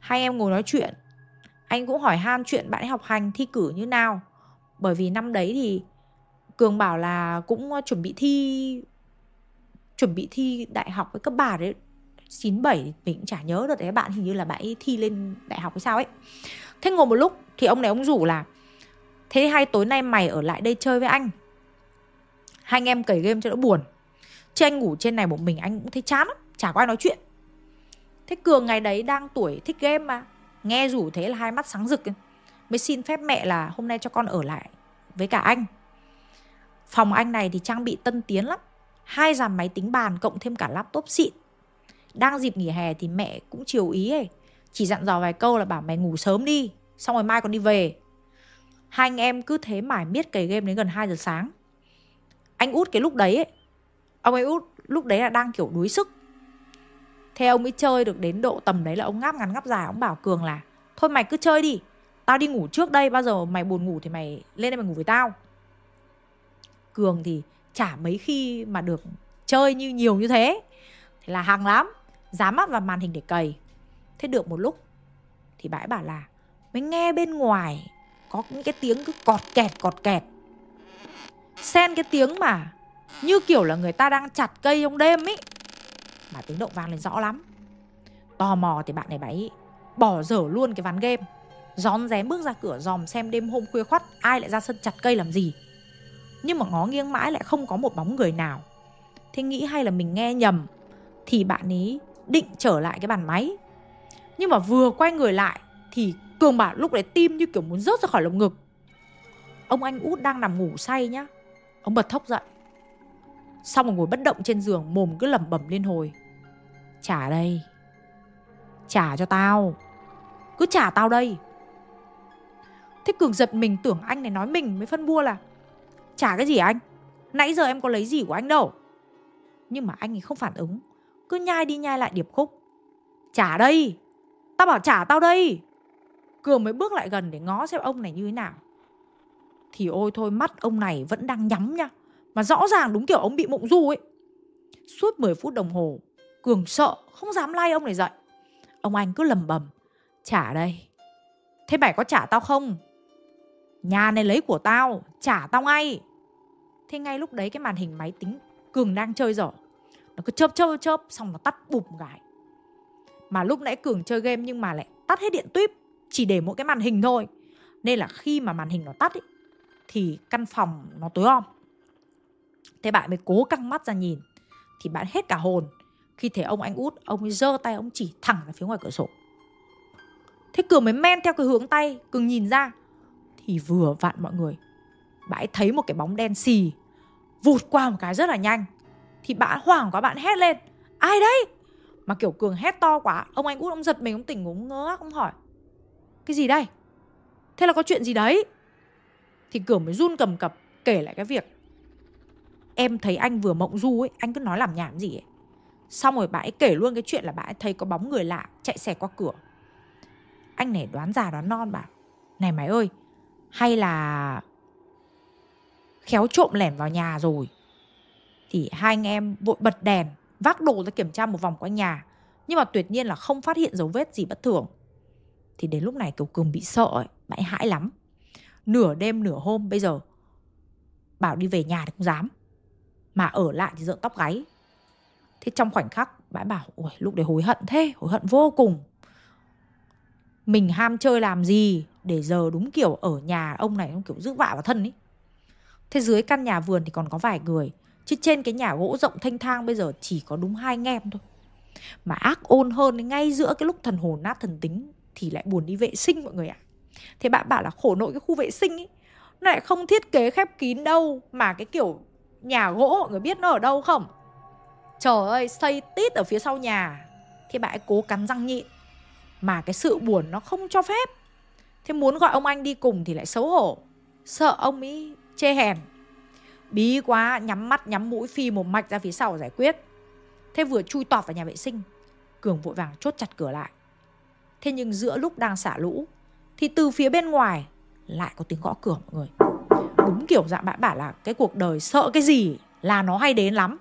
Hai em ngồi nói chuyện. Anh cũng hỏi han chuyện bạn ấy học hành thi cử như nào. Bởi vì năm đấy thì Cường bảo là cũng chuẩn bị thi chuẩn bị thi đại học với cấp bà đấy 97 mình cũng chả nhớ được đấy, bạn hình như là bạn ấy thi lên đại học hay sao ấy. Thế ngồi một lúc thì ông này ông rủ là, thế hai tối nay mày ở lại đây chơi với anh. Hai anh em cày game cho đỡ buồn. Chứ anh ngủ trên này một mình anh cũng thấy chán lắm, chả có ai nói chuyện. Thế cường ngày đấy đang tuổi thích game mà, nghe rủ thế là hai mắt sáng rực mới xin phép mẹ là hôm nay cho con ở lại với cả anh. Phòng anh này thì trang bị tân tiến lắm hai dàn máy tính bàn cộng thêm cả laptop xịn. Đang dịp nghỉ hè thì mẹ cũng chiều ý ấy. Chỉ dặn dò vài câu là bảo mày ngủ sớm đi, xong rồi mai còn đi về. Hai anh em cứ thế mải miết cày game đến gần 2 giờ sáng. Anh út cái lúc đấy ấy, ông ấy út lúc đấy là đang kiểu đuối sức. Thế ông ấy chơi được đến độ tầm đấy là ông ngáp ngắn ngáp dài, ông bảo cường là, thôi mày cứ chơi đi, tao đi ngủ trước đây, bao giờ mày buồn ngủ thì mày lên đây mày ngủ với tao. Cường thì chả mấy khi mà được chơi như nhiều như thế. Thì là hàng lắm dám mắt vào màn hình để cầy thế được một lúc thì bãi bảo là mới nghe bên ngoài có những cái tiếng cứ cọt kẹt cọt kẹt. Xen cái tiếng mà như kiểu là người ta đang chặt cây trong đêm ấy mà tiếng động vang lên rõ lắm. Tò mò thì bạn này bãi bỏ dở luôn cái ván game. Rón rén bước ra cửa dòm xem đêm hôm khuya khoắt, ai lại ra sân chặt cây làm gì? Nhưng mà ngó nghiêng mãi lại không có một bóng người nào. Thế nghĩ hay là mình nghe nhầm, thì bạn ấy định trở lại cái bàn máy. Nhưng mà vừa quay người lại, thì cường bảo lúc đấy tim như kiểu muốn rớt ra khỏi lồng ngực. Ông anh út đang nằm ngủ say nhá. Ông bật thốc dậy. Xong rồi ngồi bất động trên giường, mồm cứ lẩm bẩm liên hồi. Trả đây. Trả cho tao. Cứ trả tao đây. Thế cường giật mình tưởng anh này nói mình mới phân bua là Trả cái gì anh? Nãy giờ em có lấy gì của anh đâu? Nhưng mà anh ấy không phản ứng, Cứ nhai đi nhai lại điệp khúc. Trả đây, Tao bảo trả tao đây. Cường mới bước lại gần để ngó xem ông này như thế nào. Thì ôi thôi, mắt ông này vẫn đang nhắm nha. Mà rõ ràng đúng kiểu ông bị mộng du ấy. Suốt 10 phút đồng hồ, Cường sợ, không dám lay ông này dậy. Ông anh cứ lầm bầm Trả đây. Thế mày có trả tao không? Nhà này lấy của tao Trả tao ngay. Thế ngay lúc đấy cái màn hình máy tính Cường đang chơi dở Nó cứ chớp chớp chớp Xong nó tắt bụp gái Mà lúc nãy Cường chơi game nhưng mà lại tắt hết điện tuyếp Chỉ để mỗi cái màn hình thôi. Nên là khi mà màn hình nó tắt ý, Thì căn phòng nó tối om. Thế bạn mới cố căng mắt ra nhìn Thì bạn hết cả hồn. Khi thấy ông anh út Ông ấy giơ tay ông chỉ thẳng ra phía ngoài cửa sổ. Thế Cường mới men theo cái hướng tay Cường nhìn ra. Thì vừa vặn mọi người. Bà ấy thấy một cái bóng đen xì, Vụt qua một cái rất là nhanh. Thì bạn hoảng quá, bạn hét lên, Ai đấy? Mà kiểu Cường hét to quá, Ông anh út, ông giật mình, ông tỉnh ông ngơ ngác ông hỏi. Cái gì đây? Thế là có chuyện gì đấy? Thì Cường mới run cầm cập, kể lại cái việc. Em thấy anh vừa mộng du ấy, Anh cứ nói làm nhảm gì ấy. Xong rồi bà ấy kể luôn cái chuyện là bà ấy thấy có bóng người lạ chạy xẻ qua cửa. Anh này đoán già, đoán non bảo này mày ơi hay là khéo trộm lẻn vào nhà rồi, thì hai anh em vội bật đèn, vác đồ ra kiểm tra một vòng quanh nhà. Nhưng mà tuyệt nhiên là không phát hiện dấu vết gì bất thường. Thì đến lúc này kiều cường bị sợ ấy, bãi hãi lắm. Nửa đêm, nửa hôm, bây giờ bảo đi về nhà thì không dám, mà ở lại thì rợn tóc gáy. Thế trong khoảnh khắc, bãi bảo, ôi, lúc đấy hối hận thế, hối hận vô cùng. Mình ham chơi làm gì? Để giờ đúng kiểu ở nhà ông này, ông kiểu giữ vạ vào thân ấy thế dưới căn nhà vườn thì còn có vài người, chứ trên cái nhà gỗ rộng thanh thang bây giờ chỉ có đúng hai anh em thôi. Mà ác ôn hơn ngay giữa cái lúc thần hồn nát thần tính thì lại buồn đi vệ sinh mọi người ạ. À. thế bạn bảo là khổ nội cái khu vệ sinh ấy nó lại không thiết kế khép kín đâu, mà cái kiểu nhà gỗ mọi người biết nó ở đâu không? Trời ơi, xây tít ở phía sau nhà thì bạn ấy cố cắn răng nhịn. Mà cái sự buồn nó không cho phép thế muốn gọi ông anh đi cùng thì lại xấu hổ. Sợ ông ấy chê hèn. Bí quá, nhắm mắt, nhắm mũi, phi một mạch ra phía sau giải quyết. Thế vừa chui tọt vào nhà vệ sinh, cường vội vàng chốt chặt cửa lại. Thế nhưng giữa lúc đang xả lũ, thì từ phía bên ngoài lại có tiếng gõ cửa mọi người. Đúng kiểu dạng bạn bảo là cái cuộc đời sợ cái gì là nó hay đến lắm.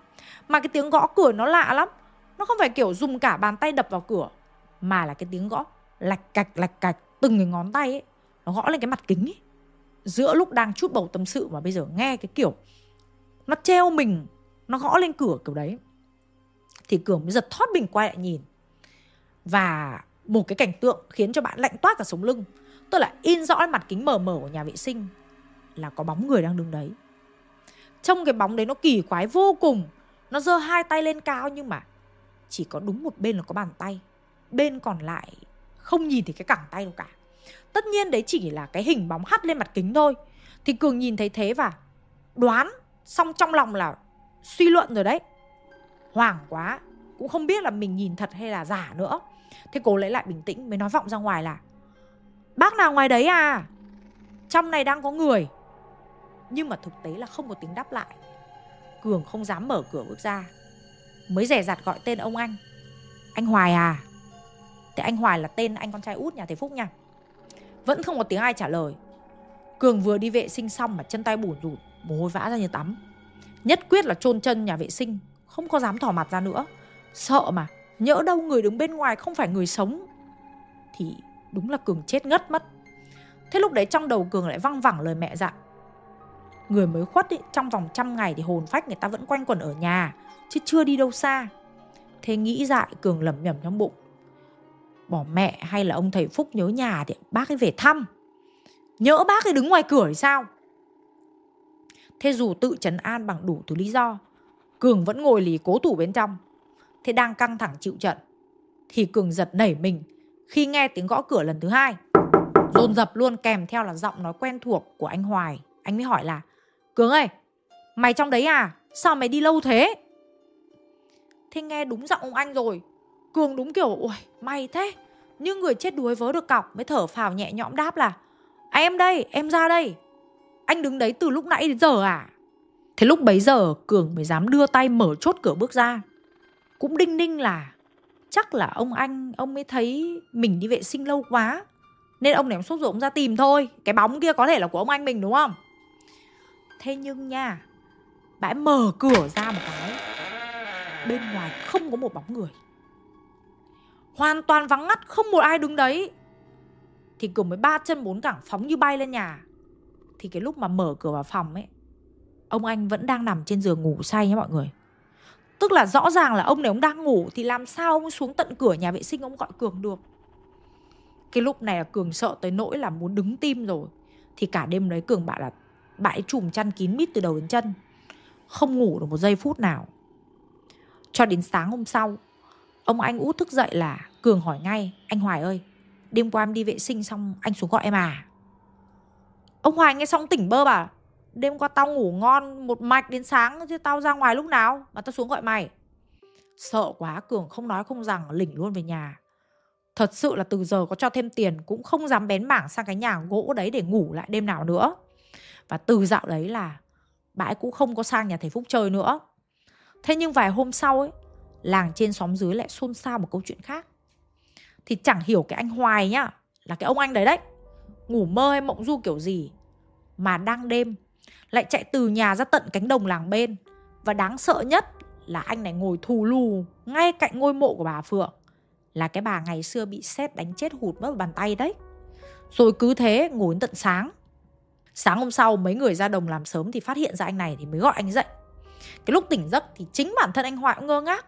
Mà cái tiếng gõ cửa nó lạ lắm. Nó không phải kiểu dùng cả bàn tay đập vào cửa, mà là cái tiếng gõ lạch cạch lạch cạch từng cái ngón tay ấy, nó gõ lên cái mặt kính ấy. Giữa lúc đang chút bầu tâm sự mà bây giờ nghe cái kiểu nó treo mình, nó gõ lên cửa kiểu đấy, thì cường mới giật thoát bình quay lại nhìn. Và một cái cảnh tượng khiến cho bạn lạnh toát cả sống lưng. Tức là in rõ mặt kính mờ mờ của nhà vệ sinh là có bóng người đang đứng đấy. Trong cái bóng đấy nó kỳ quái vô cùng, nó giơ hai tay lên cao nhưng mà chỉ có đúng một bên là có bàn tay, bên còn lại không nhìn thấy cái cẳng tay đâu cả. Tất nhiên đấy chỉ là cái hình bóng hắt lên mặt kính thôi. Thì cường nhìn thấy thế và đoán xong trong lòng là suy luận rồi đấy. Hoảng quá, cũng không biết là mình nhìn thật hay là giả nữa. Thế cô lấy lại bình tĩnh, mới nói vọng ra ngoài là, bác nào ngoài đấy à? Trong này đang có người. Nhưng mà thực tế là không có tiếng đáp lại. Cường không dám mở cửa bước ra. Mới rẻ rặt gọi tên ông anh. Anh hoài à? Thì anh hoài là tên anh con trai út nhà thầy phúc nha. Vẫn không có tiếng ai trả lời. Cường vừa đi vệ sinh xong mà chân tay bủn rủn mồ hôi vã ra như tắm. Nhất quyết là chôn chân nhà vệ sinh không có dám thỏ mặt ra nữa. Sợ mà nhỡ đâu người đứng bên ngoài không phải người sống thì đúng là cường chết ngất mất. Thế lúc đấy trong đầu cường lại văng vẳng lời mẹ dặn. Người mới khuất ý, trong vòng trăm ngày thì hồn phách người ta vẫn quanh quẩn ở nhà chứ chưa đi đâu xa. Thế nghĩ dại cường lẩm nhẩm trong bụng bỏ mẹ hay là ông thầy phúc nhớ nhà thì bác ấy về thăm. Nhỡ bác ấy đứng ngoài cửa thì sao? Thế dù tự trấn an bằng đủ thứ lý do, cường vẫn ngồi lì cố thủ bên trong. Thế đang căng thẳng chịu trận, thì cường giật nảy mình khi nghe tiếng gõ cửa lần thứ hai. Dồn dập luôn kèm theo là giọng nói quen thuộc của anh hoài. Anh mới hỏi là, cường ơi, mày trong đấy à? Sao mày đi lâu thế? Thế nghe đúng giọng ông anh rồi cường đúng kiểu ui may thế. Nhưng người chết đuối vớ được cọc mới thở phào nhẹ nhõm đáp là à, em đây, em ra đây. Anh đứng đấy từ lúc nãy đến giờ à? Thế lúc bấy giờ, cường mới dám đưa tay mở chốt cửa bước ra. Cũng đinh ninh là, chắc là ông anh, ông mới thấy mình đi vệ sinh lâu quá, nên ông ném sốt ruột ông ra tìm thôi. Cái bóng kia có thể là của ông anh mình, đúng không? Thế nhưng nha, bãi mở cửa ra một cái, bên ngoài không có một bóng người hoàn toàn vắng ngắt, không một ai đứng đấy. Thì cường mới ba chân bốn cẳng phóng như bay lên nhà. Thì cái lúc mà mở cửa vào phòng ấy, ông anh vẫn đang nằm trên giường ngủ say nhé mọi người. Tức là rõ ràng là ông này ông đang ngủ, thì làm sao ông xuống tận cửa nhà vệ sinh ông gọi cường được? Cái lúc này là cường sợ tới nỗi là muốn đứng tim rồi. Thì cả đêm đấy cường bảo là bãi trùm chăn kín mít từ đầu đến chân, không ngủ được một giây phút nào. Cho đến sáng hôm sau ông anh út thức dậy là cường hỏi ngay, anh hoài ơi, đêm qua em đi vệ sinh xong anh xuống gọi em à? Ông hoài nghe xong tỉnh bơ bà đêm qua tao ngủ ngon một mạch đến sáng chứ tao ra ngoài lúc nào mà tao xuống gọi mày. Sợ quá, cường không nói không rằng lỉnh luôn về nhà. Thật sự là từ giờ có cho thêm tiền cũng không dám bén mảng sang cái nhà gỗ đấy để ngủ lại đêm nào nữa. Và từ dạo đấy là bãi cũng không có sang nhà thầy phúc chơi nữa. Thế nhưng vài hôm sau ấy làng trên xóm dưới lại xôn xao một câu chuyện khác. Thì chẳng hiểu cái anh hoài nhá, là cái ông anh đấy đấy, ngủ mơ hay mộng du kiểu gì, mà đang đêm lại chạy từ nhà ra tận cánh đồng làng bên. Và đáng sợ nhất là anh này ngồi thù lù ngay cạnh ngôi mộ của bà Phượng, là cái bà ngày xưa bị sét đánh chết hụt mất bàn tay đấy. Rồi cứ thế ngồi đến tận sáng. Sáng hôm sau mấy người ra đồng làm sớm thì phát hiện ra anh này thì mới gọi anh dậy. Cái lúc tỉnh giấc thì chính bản thân anh Hoài cũng ngơ ngác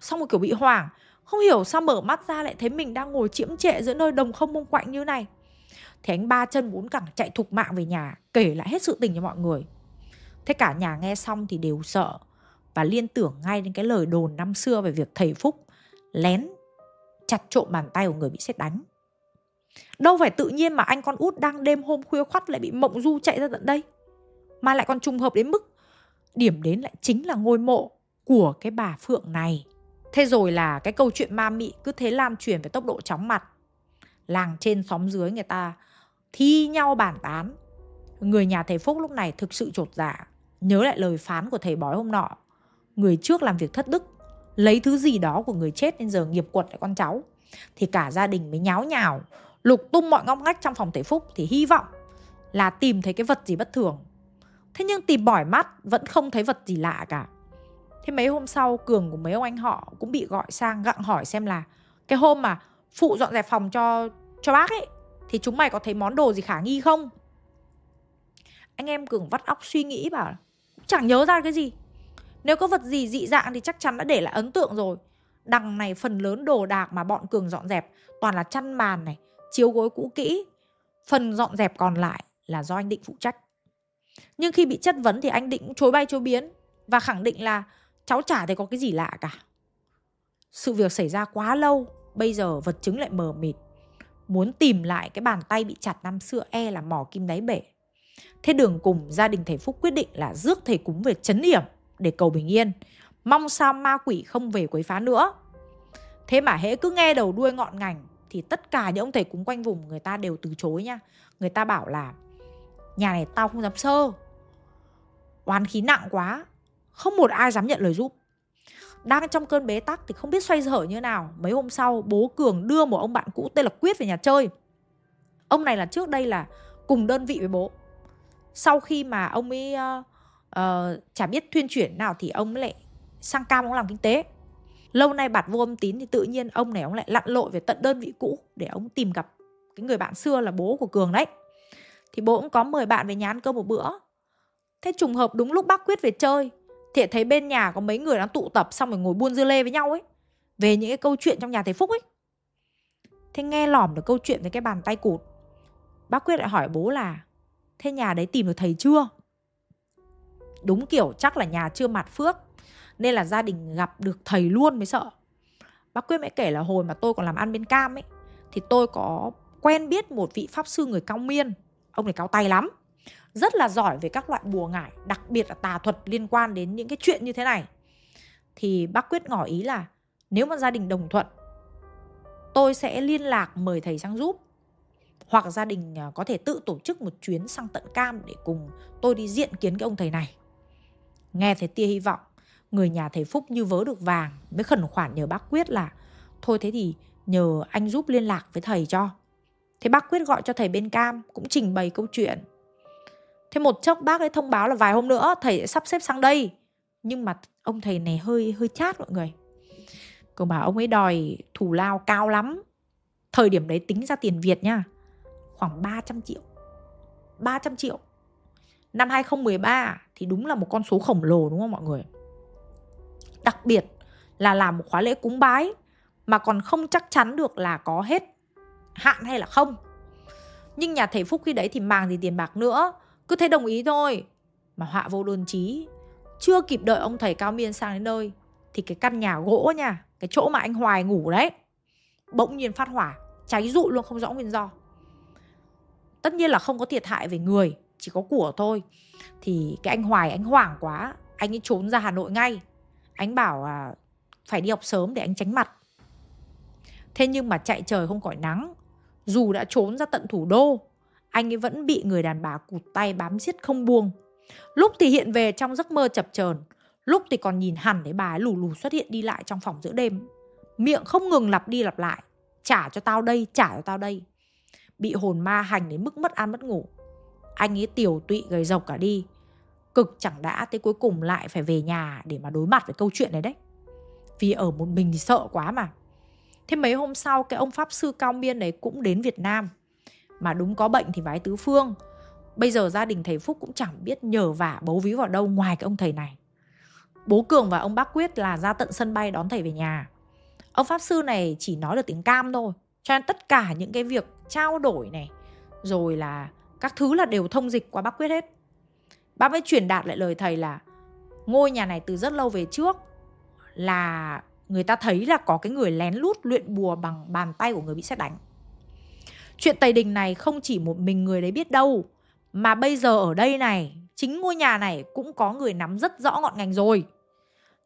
xong một kiểu bị hoảng, không hiểu sao mở mắt ra lại thấy mình đang ngồi chiễm trệ giữa nơi đồng không mông quạnh như này. Thì anh ba chân bốn cẳng chạy thục mạng về nhà, kể lại hết sự tình cho mọi người. Thế cả nhà nghe xong thì đều sợ và liên tưởng ngay đến cái lời đồn năm xưa về việc thầy phúc lén chặt trộm bàn tay của người bị xét đánh. Đâu phải tự nhiên mà anh con út đang đêm hôm khuya khoắt lại bị mộng du chạy ra tận đây, mà lại còn trùng hợp đến mức điểm đến lại chính là ngôi mộ của cái bà phượng này thế rồi là cái câu chuyện ma mị cứ thế lan truyền với tốc độ chóng mặt. Làng trên xóm dưới người ta thi nhau bàn tán. Người nhà thầy phúc lúc này thực sự trột dạ nhớ lại lời phán của thầy bói hôm nọ. Người trước làm việc thất đức, lấy thứ gì đó của người chết nên giờ nghiệp quật lại con cháu. Thì cả gia đình mới nháo nhào, lục tung mọi ngóc ngách trong phòng thầy phúc thì hy vọng là tìm thấy cái vật gì bất thường. Thế nhưng tìm bỏi mắt vẫn không thấy vật gì lạ cả thế mấy hôm sau, cường của mấy ông anh họ cũng bị gọi sang gặng hỏi xem là, cái hôm mà phụ dọn dẹp phòng cho cho bác ấy, thì chúng mày có thấy món đồ gì khả nghi không? Anh em cường vắt óc suy nghĩ bảo chẳng nhớ ra cái gì. Nếu có vật gì dị dạng thì chắc chắn đã để lại ấn tượng rồi. Đằng này phần lớn đồ đạc mà bọn cường dọn dẹp toàn là chăn màn này, chiếu gối cũ kỹ. Phần dọn dẹp còn lại là do anh định phụ trách. Nhưng khi bị chất vấn thì anh định chối bay chối biến và khẳng định là cháu chả thấy có cái gì lạ cả. Sự việc xảy ra quá lâu, bây giờ vật chứng lại mờ mịt. Muốn tìm lại cái bàn tay bị chặt năm xưa e là mỏ kim đáy bể. Thế đường cùng gia đình thầy phúc quyết định là rước thầy cúng về chấn điểm để cầu bình yên. Mong sao ma quỷ không về quấy phá nữa. Thế mà hễ cứ nghe đầu đuôi ngọn ngành thì tất cả những ông thầy cúng quanh vùng người ta đều từ chối nha. Người ta bảo là, nhà này tao không dám sơ. Oán khí nặng quá không một ai dám nhận lời giúp. Đang trong cơn bế tắc thì không biết xoay sở như nào. Mấy hôm sau bố cường đưa một ông bạn cũ tên là quyết về nhà chơi. Ông này là trước đây là cùng đơn vị với bố. Sau khi mà ông ấy uh, uh, chả biết thuyên chuyển nào thì ông lại sang cam ông làm kinh tế. Lâu nay bạt vô âm tín thì tự nhiên ông này ông lại lặn lội về tận đơn vị cũ để ông tìm gặp cái người bạn xưa là bố của cường đấy. Thì bố cũng có mời bạn về nhà ăn cơm một bữa. Thế trùng hợp đúng lúc bác quyết về chơi thì thấy bên nhà có mấy người đang tụ tập xong rồi ngồi buôn dưa lê với nhau ấy, về những cái câu chuyện trong nhà thầy phúc ấy. Thế nghe lỏm được câu chuyện về cái bàn tay cụt, bác quyết lại hỏi bố là, thế nhà đấy tìm được thầy chưa? Đúng kiểu chắc là nhà chưa mặt phước, nên là gia đình gặp được thầy luôn mới sợ. Bác quyết mới kể là hồi mà tôi còn làm ăn bên cam ấy, thì tôi có quen biết một vị pháp sư người cao miên. Ông này cao tay lắm rất là giỏi về các loại bùa ngải, đặc biệt là tà thuật liên quan đến những cái chuyện như thế này. Thì bác quyết ngỏ ý là nếu mà gia đình đồng thuận, tôi sẽ liên lạc mời thầy sang giúp. Hoặc gia đình à, có thể tự tổ chức một chuyến sang tận cam để cùng tôi đi diện kiến cái ông thầy này. Nghe thấy tia hy vọng, người nhà thầy phúc như vớ được vàng, mới khẩn khoản nhờ bác quyết là, thôi thế thì nhờ anh giúp liên lạc với thầy cho. Thế bác quyết gọi cho thầy bên cam, cũng trình bày câu chuyện thế một chốc bác ấy thông báo là vài hôm nữa, thầy sẽ sắp xếp sang đây. Nhưng mà ông thầy này hơi hơi chát mọi người. Cậu bảo ông ấy đòi thủ lao cao lắm. Thời điểm đấy tính ra tiền việt nha, khoảng 300 triệu. 300 triệu. Năm 2013 thì đúng là một con số khổng lồ đúng không mọi người? Đặc biệt là làm một khóa lễ cúng bái mà còn không chắc chắn được là có hết hạn hay là không. Nhưng nhà thầy phúc khi đấy thì màng gì tiền bạc nữa cứ thế đồng ý thôi. Mà họa vô đơn chí chưa kịp đợi ông thầy cao miên sang đến nơi thì cái căn nhà gỗ nha cái chỗ mà anh hoài ngủ đấy bỗng nhiên phát hỏa cháy rụi luôn không rõ nguyên do. Tất nhiên là không có thiệt hại về người chỉ có của thôi. Thì cái anh hoài anh hoảng quá anh ấy trốn ra hà nội ngay. Anh bảo à, phải đi học sớm để anh tránh mặt. Thế nhưng mà chạy trời không khỏi nắng dù đã trốn ra tận thủ đô anh ấy vẫn bị người đàn bà cụt tay bám giết không buông lúc thì hiện về trong giấc mơ chập chờn, lúc thì còn nhìn hẳn thấy bà ấy lù lù xuất hiện đi lại trong phòng giữa đêm miệng không ngừng lặp đi lặp lại, trả cho tao đây, trả cho tao đây bị hồn ma hành đến mức mất ăn mất ngủ. Anh ấy tiểu tụy gầy rộc cả đi. Cực chẳng đã tới cuối cùng lại phải về nhà để mà đối mặt với câu chuyện này đấy. Vì ở một mình thì sợ quá mà. Thế mấy hôm sau, cái ông Pháp Sư Cao Miên đấy cũng đến Việt Nam. Mà đúng có bệnh thì vái tứ phương. Bây giờ gia đình thầy Phúc cũng chẳng biết nhờ vả bấu víu vào đâu ngoài cái ông thầy này. Bố Cường và ông bác Quyết là ra tận sân bay đón thầy về nhà. Ông Pháp Sư này chỉ nói được tiếng cam thôi. Cho nên tất cả những cái việc trao đổi này, rồi là các thứ là đều thông dịch qua bác Quyết hết. Bác mới truyền đạt lại lời thầy là, ngôi nhà này từ rất lâu về trước là người ta thấy là có cái người lén lút luyện bùa bằng bàn tay của người bị xét đánh. Chuyện Tây Đình này không chỉ một mình người đấy biết đâu. Mà bây giờ ở đây này Chính ngôi nhà này cũng có người nắm rất rõ ngọn ngành rồi.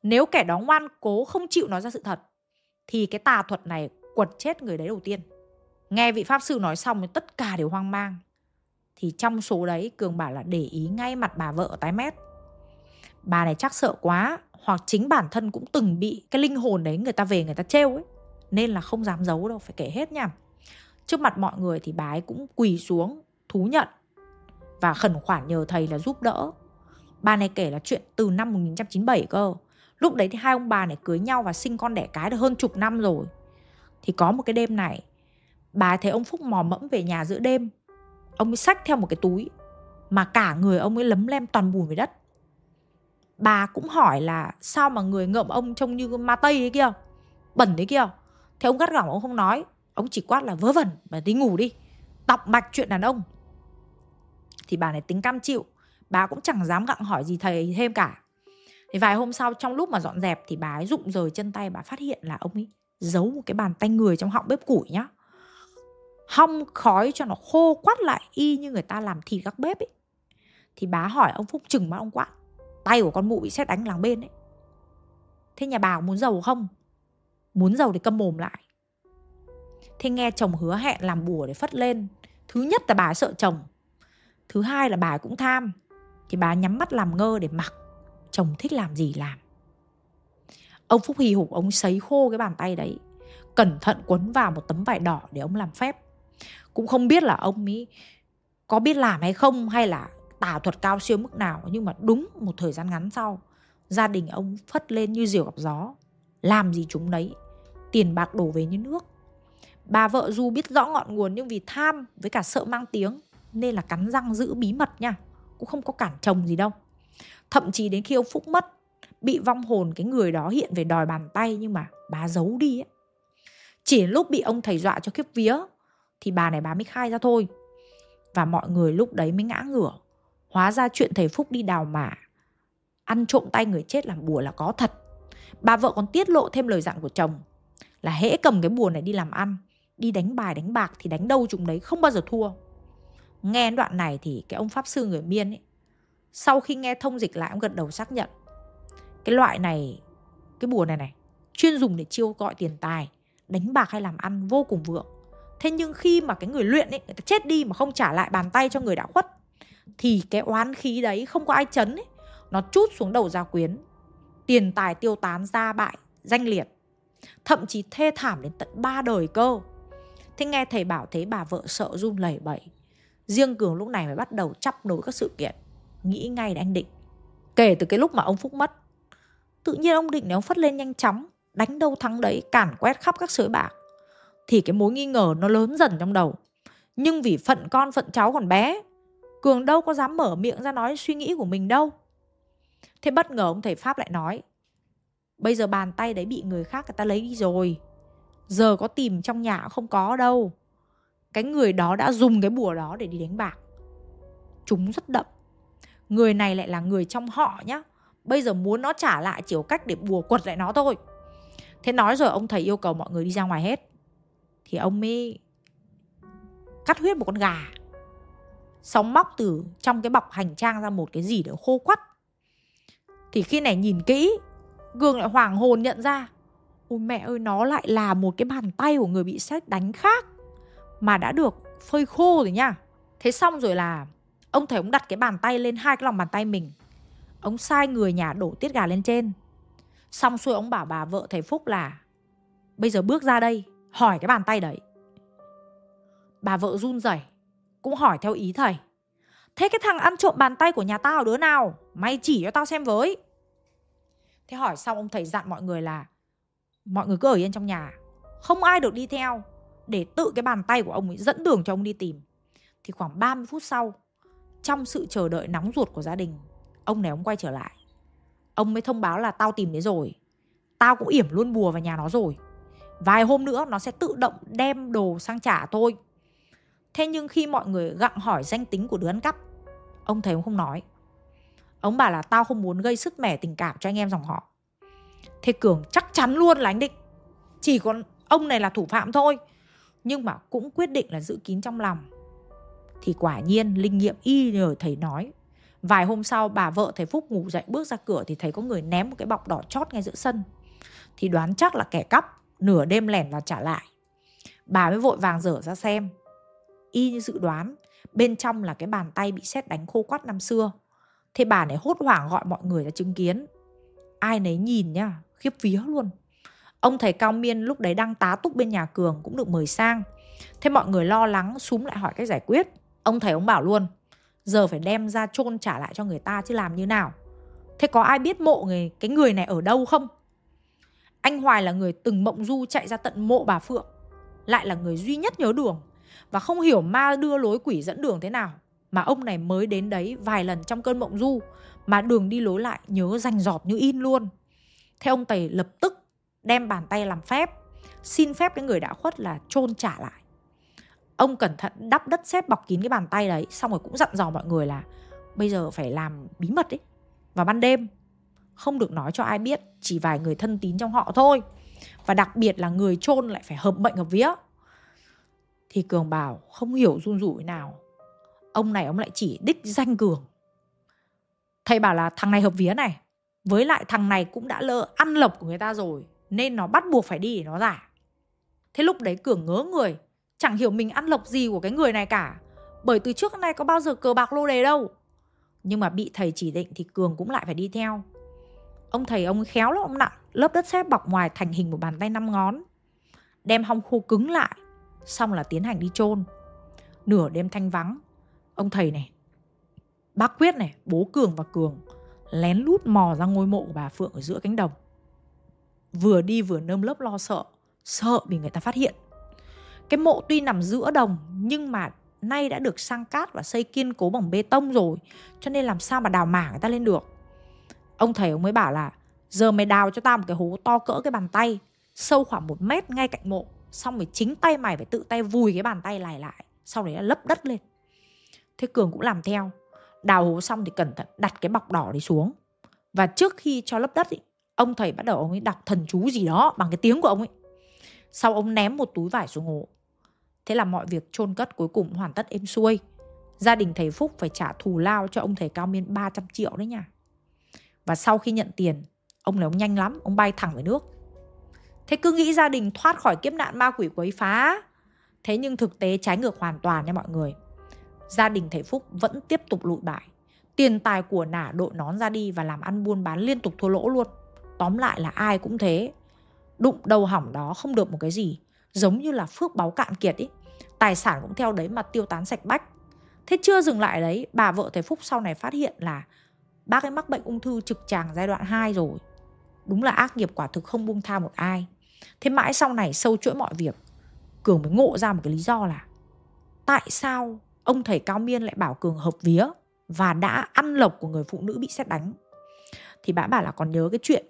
Nếu kẻ đó ngoan cố không chịu nói ra sự thật Thì cái tà thuật này quật chết người đấy đầu tiên. Nghe vị Pháp Sư nói xong thì tất cả đều hoang mang. Thì trong số đấy Cường bảo là để ý ngay mặt bà vợ ở tái mét. Bà này chắc sợ quá Hoặc chính bản thân cũng từng bị cái linh hồn đấy người ta về người ta trêu ấy. Nên là không dám giấu đâu, phải kể hết nha. Trước mặt mọi người thì bà ấy cũng quỳ xuống thú nhận và khẩn khoản nhờ thầy là giúp đỡ. Bà này kể là chuyện từ năm 1997 cơ. Lúc đấy thì hai ông bà này cưới nhau và sinh con đẻ cái được hơn chục năm rồi. Thì có một cái đêm này, bà thấy ông Phúc mò mẫm về nhà giữa đêm. Ông ấy xách theo một cái túi mà cả người ông ấy lấm lem toàn bùn với đất. Bà cũng hỏi là sao mà người ngợm ông trông như ma tây ấy kia, bẩn đấy kia. Thế ông gắt gỏng ông không nói, Ông chỉ quát là vớ vẩn Bà đi ngủ đi. Tọc mạch chuyện đàn ông. Thì bà này tính cam chịu. Bà cũng chẳng dám gặng hỏi gì thầy thêm cả. Thì vài hôm sau, trong lúc mà dọn dẹp, Thì bà ấy rụng rời chân tay, Bà phát hiện là ông ấy giấu một cái bàn tay người trong họng bếp củi nhá. Hong khói cho nó khô quắt lại, Y như người ta làm thịt các bếp ấy. Thì bà hỏi ông Phúc chừng mắt ông quát, Tay của con mụ bị xét đánh làng bên ấy. Thế nhà bà muốn giàu không? Muốn giàu thì câm mồm lại. Thế nghe chồng hứa hẹn làm bùa để phất lên. Thứ nhất là bà sợ chồng. Thứ hai là bà cũng tham. Thì bà nhắm mắt làm ngơ để mặc. Chồng thích làm gì làm. Ông Phúc hì hục, ông sấy khô cái bàn tay đấy. Cẩn thận quấn vào một tấm vải đỏ để ông làm phép. Cũng không biết là ông ấy có biết làm hay không, Hay là tả thuật cao siêu mức nào. Nhưng mà đúng một thời gian ngắn sau, Gia đình ông phất lên như diều gặp gió. Làm gì chúng đấy Tiền bạc đổ về như nước. Bà vợ dù biết rõ ngọn nguồn nhưng vì tham với cả sợ mang tiếng nên là cắn răng giữ bí mật nha. Cũng không có cản chồng gì đâu. Thậm chí đến khi ông Phúc mất, bị vong hồn cái người đó hiện về đòi bàn tay nhưng mà bà giấu đi ấy. Chỉ lúc bị ông thầy dọa cho khiếp vía thì bà này bà mới khai ra thôi. Và mọi người lúc đấy mới ngã ngửa. Hóa ra chuyện thầy Phúc đi đào mả, ăn trộm tay người chết làm bùa là có thật. Bà vợ còn tiết lộ thêm lời dặn của chồng là hễ cầm cái bùa này đi làm ăn đi đánh bài, đánh bạc thì đánh đâu chúng đấy không bao giờ thua. Nghe đoạn này thì cái ông pháp sư người miên ấy, sau khi nghe thông dịch lại, ông gật đầu xác nhận. Cái loại này, cái bùa này này, chuyên dùng để chiêu gọi tiền tài, đánh bạc hay làm ăn vô cùng vượng. Thế nhưng khi mà cái người luyện ấy, người ta chết đi mà không trả lại bàn tay cho người đã khuất, thì cái oán khí đấy không có ai chấn ấy, nó chút xuống đầu gia quyến. Tiền tài tiêu tán ra bại, danh liệt. Thậm chí thê thảm đến tận ba đời cơ. Thế nghe thầy bảo thế bà vợ sợ run lẩy bẩy. Riêng Cường lúc này mới bắt đầu chắp nối các sự kiện. Nghĩ ngay đến anh Định. Kể từ cái lúc mà ông Phúc mất, Tự nhiên ông Định nếu phất lên nhanh chóng, Đánh đâu thắng đấy cản quét khắp các sới bạc. Thì cái mối nghi ngờ nó lớn dần trong đầu. Nhưng vì phận con phận cháu còn bé, Cường đâu có dám mở miệng ra nói suy nghĩ của mình đâu. Thế bất ngờ ông thầy Pháp lại nói, Bây giờ bàn tay đấy bị người khác người ta lấy đi rồi. Giờ có tìm trong nhà không có đâu. Cái người đó đã dùng cái bùa đó để đi đánh bạc. Chúng rất đậm. Người này lại là người trong họ nhá. Bây giờ muốn nó trả lại chỉ có cách để bùa quật lại nó thôi. Thế nói rồi ông thầy yêu cầu mọi người đi ra ngoài hết. Thì ông mới cắt huyết một con gà. Sóng móc từ trong cái bọc hành trang ra một cái gì đó khô quắt. Thì khi này nhìn kỹ, Gương lại hoàng hồn nhận ra. Ôi mẹ ơi, nó lại là một cái bàn tay của người bị xét đánh khác Mà đã được phơi khô rồi nha. Thế xong rồi là Ông thầy ông đặt cái bàn tay lên, hai cái lòng bàn tay mình. Ông sai người nhà đổ tiết gà lên trên. Xong xuôi ông bảo bà vợ thầy Phúc là, Bây giờ bước ra đây, Hỏi cái bàn tay đấy. Bà vợ run rẩy, cũng hỏi theo ý thầy, thế cái thằng ăn trộm bàn tay của nhà tao đứa nào? Mày chỉ cho tao xem với. Thế hỏi xong ông thầy dặn mọi người là mọi người cứ ở yên trong nhà. Không ai được đi theo để tự cái bàn tay của ông ấy dẫn đường cho ông đi tìm. Thì khoảng 30 phút sau, trong sự chờ đợi nóng ruột của gia đình, ông này ông quay trở lại. Ông mới thông báo là tao tìm đến rồi. Tao cũng yểm luôn bùa vào nhà nó rồi. Vài hôm nữa nó sẽ tự động đem đồ sang trả tôi. Thế nhưng khi mọi người gặng hỏi danh tính của đứa ăn cắp, ông thầy ông không nói. Ông bảo là tao không muốn gây sức mẻ tình cảm cho anh em dòng họ thế cường chắc chắn luôn là anh định chỉ còn ông này là thủ phạm thôi. Nhưng mà cũng quyết định là giữ kín trong lòng. Thì quả nhiên linh nghiệm y nhờ thầy nói. Vài hôm sau bà vợ thầy phúc ngủ dậy bước ra cửa thì thấy có người ném một cái bọc đỏ chót ngay giữa sân. Thì đoán chắc là kẻ cắp, nửa đêm lẻn vào trả lại. Bà mới vội vàng dở ra xem. Y như dự đoán, bên trong là cái bàn tay bị xét đánh khô quắt năm xưa. Thế bà này hốt hoảng gọi mọi người ra chứng kiến ai nấy nhìn nhá, khiếp vía luôn. Ông thầy cao miên lúc đấy đang tá túc bên nhà cường cũng được mời sang. Thế mọi người lo lắng súm lại hỏi cách giải quyết. Ông thầy ông bảo luôn, giờ phải đem ra chôn trả lại cho người ta chứ làm như nào? Thế có ai biết mộ người, cái người này ở đâu không? Anh hoài là người từng mộng du chạy ra tận mộ bà phượng, lại là người duy nhất nhớ đường và không hiểu ma đưa lối quỷ dẫn đường thế nào, mà ông này mới đến đấy vài lần trong cơn mộng du mà đường đi lối lại nhớ rành rọt như in luôn. Thế ông tầy lập tức đem bàn tay làm phép, xin phép cái người đã khuất là chôn trả lại. Ông cẩn thận đắp đất xếp bọc kín cái bàn tay đấy, xong rồi cũng dặn dò mọi người là bây giờ phải làm bí mật ấy, vào ban đêm. Không được nói cho ai biết, chỉ vài người thân tín trong họ thôi. Và đặc biệt là người chôn lại phải hợp mệnh hợp vía. Thì cường bảo không hiểu run rủi nào. Ông này ông lại chỉ đích danh cường thầy bảo là thằng này hợp vía này, với lại thằng này cũng đã lỡ ăn lộc của người ta rồi, nên nó bắt buộc phải đi để nó giả. Thế lúc đấy cường ngớ người, chẳng hiểu mình ăn lộc gì của cái người này cả, bởi từ trước nay có bao giờ cờ bạc lô đề đâu. Nhưng mà bị thầy chỉ định thì cường cũng lại phải đi theo. Ông thầy ông khéo lắm ông nặng lớp đất sét bọc ngoài thành hình một bàn tay năm ngón, đem hong khô cứng lại, xong là tiến hành đi chôn. Nửa đêm thanh vắng, ông thầy này bác quyết này, bố cường và cường lén lút mò ra ngôi mộ của bà phượng ở giữa cánh đồng. Vừa đi vừa nơm lớp lo sợ sợ bị người ta phát hiện. Cái mộ tuy nằm giữa đồng, nhưng mà nay đã được sang cát và xây kiên cố bằng bê tông rồi, cho nên làm sao mà đào mả người ta lên được? Ông thầy ông mới bảo là, giờ mày đào cho tao một cái hố to cỡ cái bàn tay, sâu khoảng một mét ngay cạnh mộ, xong rồi chính tay mày phải tự tay vùi cái bàn tay này lại, sau đấy là lấp đất lên. Thế cường cũng làm theo đào hố xong thì cẩn thận đặt cái bọc đỏ đấy xuống. Và trước khi cho lấp đất ý, ông thầy bắt đầu ông ấy đọc thần chú gì đó bằng cái tiếng của ông ấy. Sau ông ném một túi vải xuống hố. Thế là mọi việc chôn cất cuối cùng hoàn tất êm xuôi. Gia đình thầy phúc phải trả thù lao cho ông thầy cao miên 300 triệu đấy nha. Và sau khi nhận tiền ông này ông nhanh lắm ông bay thẳng về nước. Thế cứ nghĩ gia đình thoát khỏi kiếp nạn ma quỷ quấy phá. Thế nhưng thực tế trái ngược hoàn toàn nha mọi người gia đình thầy phúc vẫn tiếp tục lụi bại. Tiền tài của nả đội nón ra đi và làm ăn buôn bán liên tục thua lỗ luôn. Tóm lại là ai cũng thế. Đụng đầu hỏng đó không được một cái gì. Giống như là phước báo cạn kiệt ý. Tài sản cũng theo đấy mà tiêu tán sạch bách. Thế chưa dừng lại đấy, bà vợ thầy phúc sau này phát hiện là bác ấy mắc bệnh ung thư trực tràng giai đoạn 2 rồi. Đúng là ác nghiệp quả thực không buông tha một ai. Thế mãi sau này sâu chuỗi mọi việc, cường mới ngộ ra một cái lý do là tại sao ông thầy cao miên lại bảo cường hợp vía và đã ăn lộc của người phụ nữ bị xét đánh. Thì bà bảo là, còn nhớ cái chuyện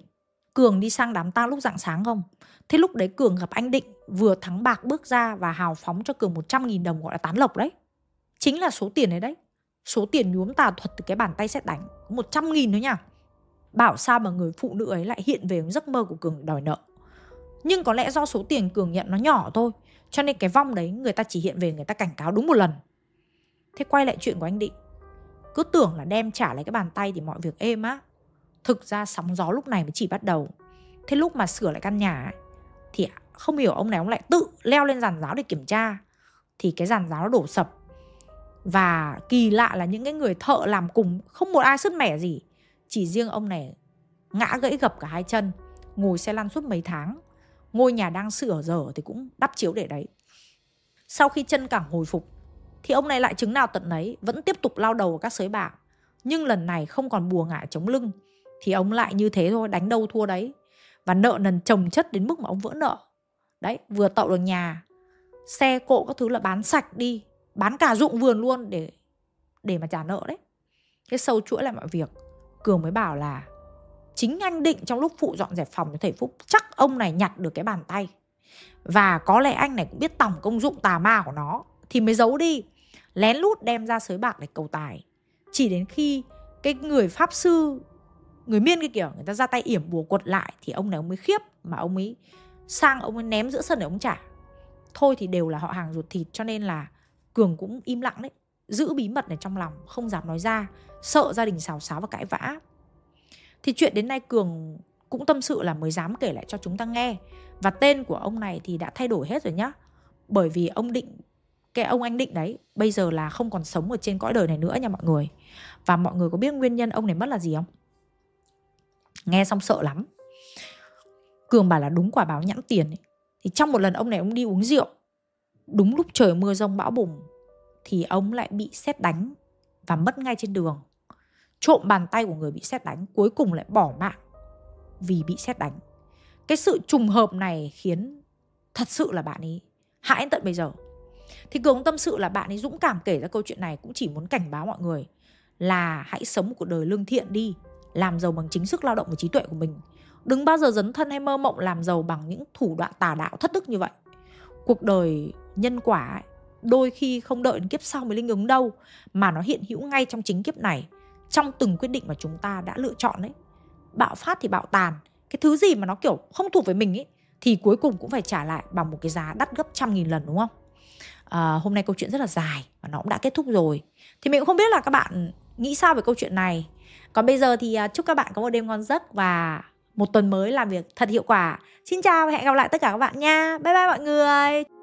cường đi sang đám tang lúc rạng sáng không? Thế lúc đấy cường gặp anh định, vừa thắng bạc bước ra và hào phóng cho cường 100.000 đồng gọi là tán lộc đấy. Chính là số tiền đấy đấy. Số tiền nhuốm tà thuật từ cái bàn tay xét đánh 100.000 thôi nha. Bảo sao mà người phụ nữ ấy lại hiện về giấc mơ của cường đòi nợ. Nhưng có lẽ do số tiền cường nhận nó nhỏ thôi, cho nên cái vong đấy người ta chỉ hiện về người ta cảnh cáo đúng một lần thế quay lại chuyện của anh định. Cứ tưởng là đem trả lại cái bàn tay thì mọi việc êm á. Thực ra sóng gió lúc này mới chỉ bắt đầu. Thế lúc mà sửa lại căn nhà ấy, thì không hiểu ông này ông lại tự leo lên giàn giáo để kiểm tra. Thì cái giàn giáo nó đổ sập. Và kỳ lạ là những cái người thợ làm cùng không một ai sứt mẻ gì. Chỉ riêng ông này ngã gãy gập cả hai chân ngồi xe lăn suốt mấy tháng. Ngôi nhà đang sửa dở thì cũng đắp chiếu để đấy. Sau khi chân cẳng hồi phục thì ông này lại chứng nào tận nấy, vẫn tiếp tục lao đầu vào các sới bạc. Nhưng lần này không còn bùa ngải chống lưng. Thì ông lại như thế thôi, đánh đâu thua đấy. Và nợ nần chồng chất đến mức mà ông vỡ nợ. Đấy, vừa tậu được nhà, xe cộ các thứ là bán sạch đi. Bán cả ruộng vườn luôn để để mà trả nợ đấy. Cái sâu chuỗi lại mọi việc. Cường mới bảo là, chính anh định trong lúc phụ dọn dẹp phòng cho thầy phúc, chắc ông này nhặt được cái bàn tay. Và có lẽ anh này cũng biết tổng công dụng tà ma của nó, thì mới giấu đi lén lút đem ra sới bạc để cầu tài. Chỉ đến khi cái người pháp sư, người miên cái kiểu, người ta ra tay yểm bùa quật lại thì ông này ông mới khiếp mà ông ấy sang, ông ấy ném giữa sân để ông trả. Thôi thì đều là họ hàng ruột thịt cho nên là cường cũng im lặng đấy, giữ bí mật này trong lòng, không dám nói ra, sợ gia đình xào xáo và cãi vã. Thì chuyện đến nay cường cũng tâm sự là mới dám kể lại cho chúng ta nghe. Và tên của ông này thì đã thay đổi hết rồi nhá. Bởi vì ông định cái ông anh định đấy, bây giờ là không còn sống ở trên cõi đời này nữa nha mọi người. Và mọi người có biết nguyên nhân ông này mất là gì không? Nghe xong sợ lắm. Cường bảo là đúng quả báo nhãn tiền ấy. thì trong một lần ông này ông đi uống rượu, đúng lúc trời mưa rông bão bùng, thì ông lại bị xét đánh và mất ngay trên đường. Trộm bàn tay của người bị xét đánh, cuối cùng lại bỏ mạng vì bị xét đánh. Cái sự trùng hợp này khiến thật sự là bạn ấy hãi tận bây giờ thì cường tâm sự là bạn ấy dũng cảm kể ra câu chuyện này cũng chỉ muốn cảnh báo mọi người là hãy sống một cuộc đời lương thiện đi làm giàu bằng chính sức lao động và trí tuệ của mình. Đừng bao giờ dấn thân hay mơ mộng làm giàu bằng những thủ đoạn tà đạo thất đức như vậy. Cuộc đời nhân quả ấy, đôi khi không đợi đến kiếp sau mới linh ứng đâu mà nó hiện hữu ngay trong chính kiếp này trong từng quyết định mà chúng ta đã lựa chọn đấy bạo phát thì bạo tàn cái thứ gì mà nó kiểu không thuộc về mình ấy thì cuối cùng cũng phải trả lại bằng một cái giá đắt gấp trăm nghìn lần đúng không? À, hôm nay câu chuyện rất là dài và nó cũng đã kết thúc rồi. Thì mình cũng không biết là các bạn nghĩ sao về câu chuyện này. Còn bây giờ thì à, chúc các bạn có một đêm ngon giấc và một tuần mới làm việc thật hiệu quả. Xin chào và hẹn gặp lại tất cả các bạn nha. Bye bye mọi người.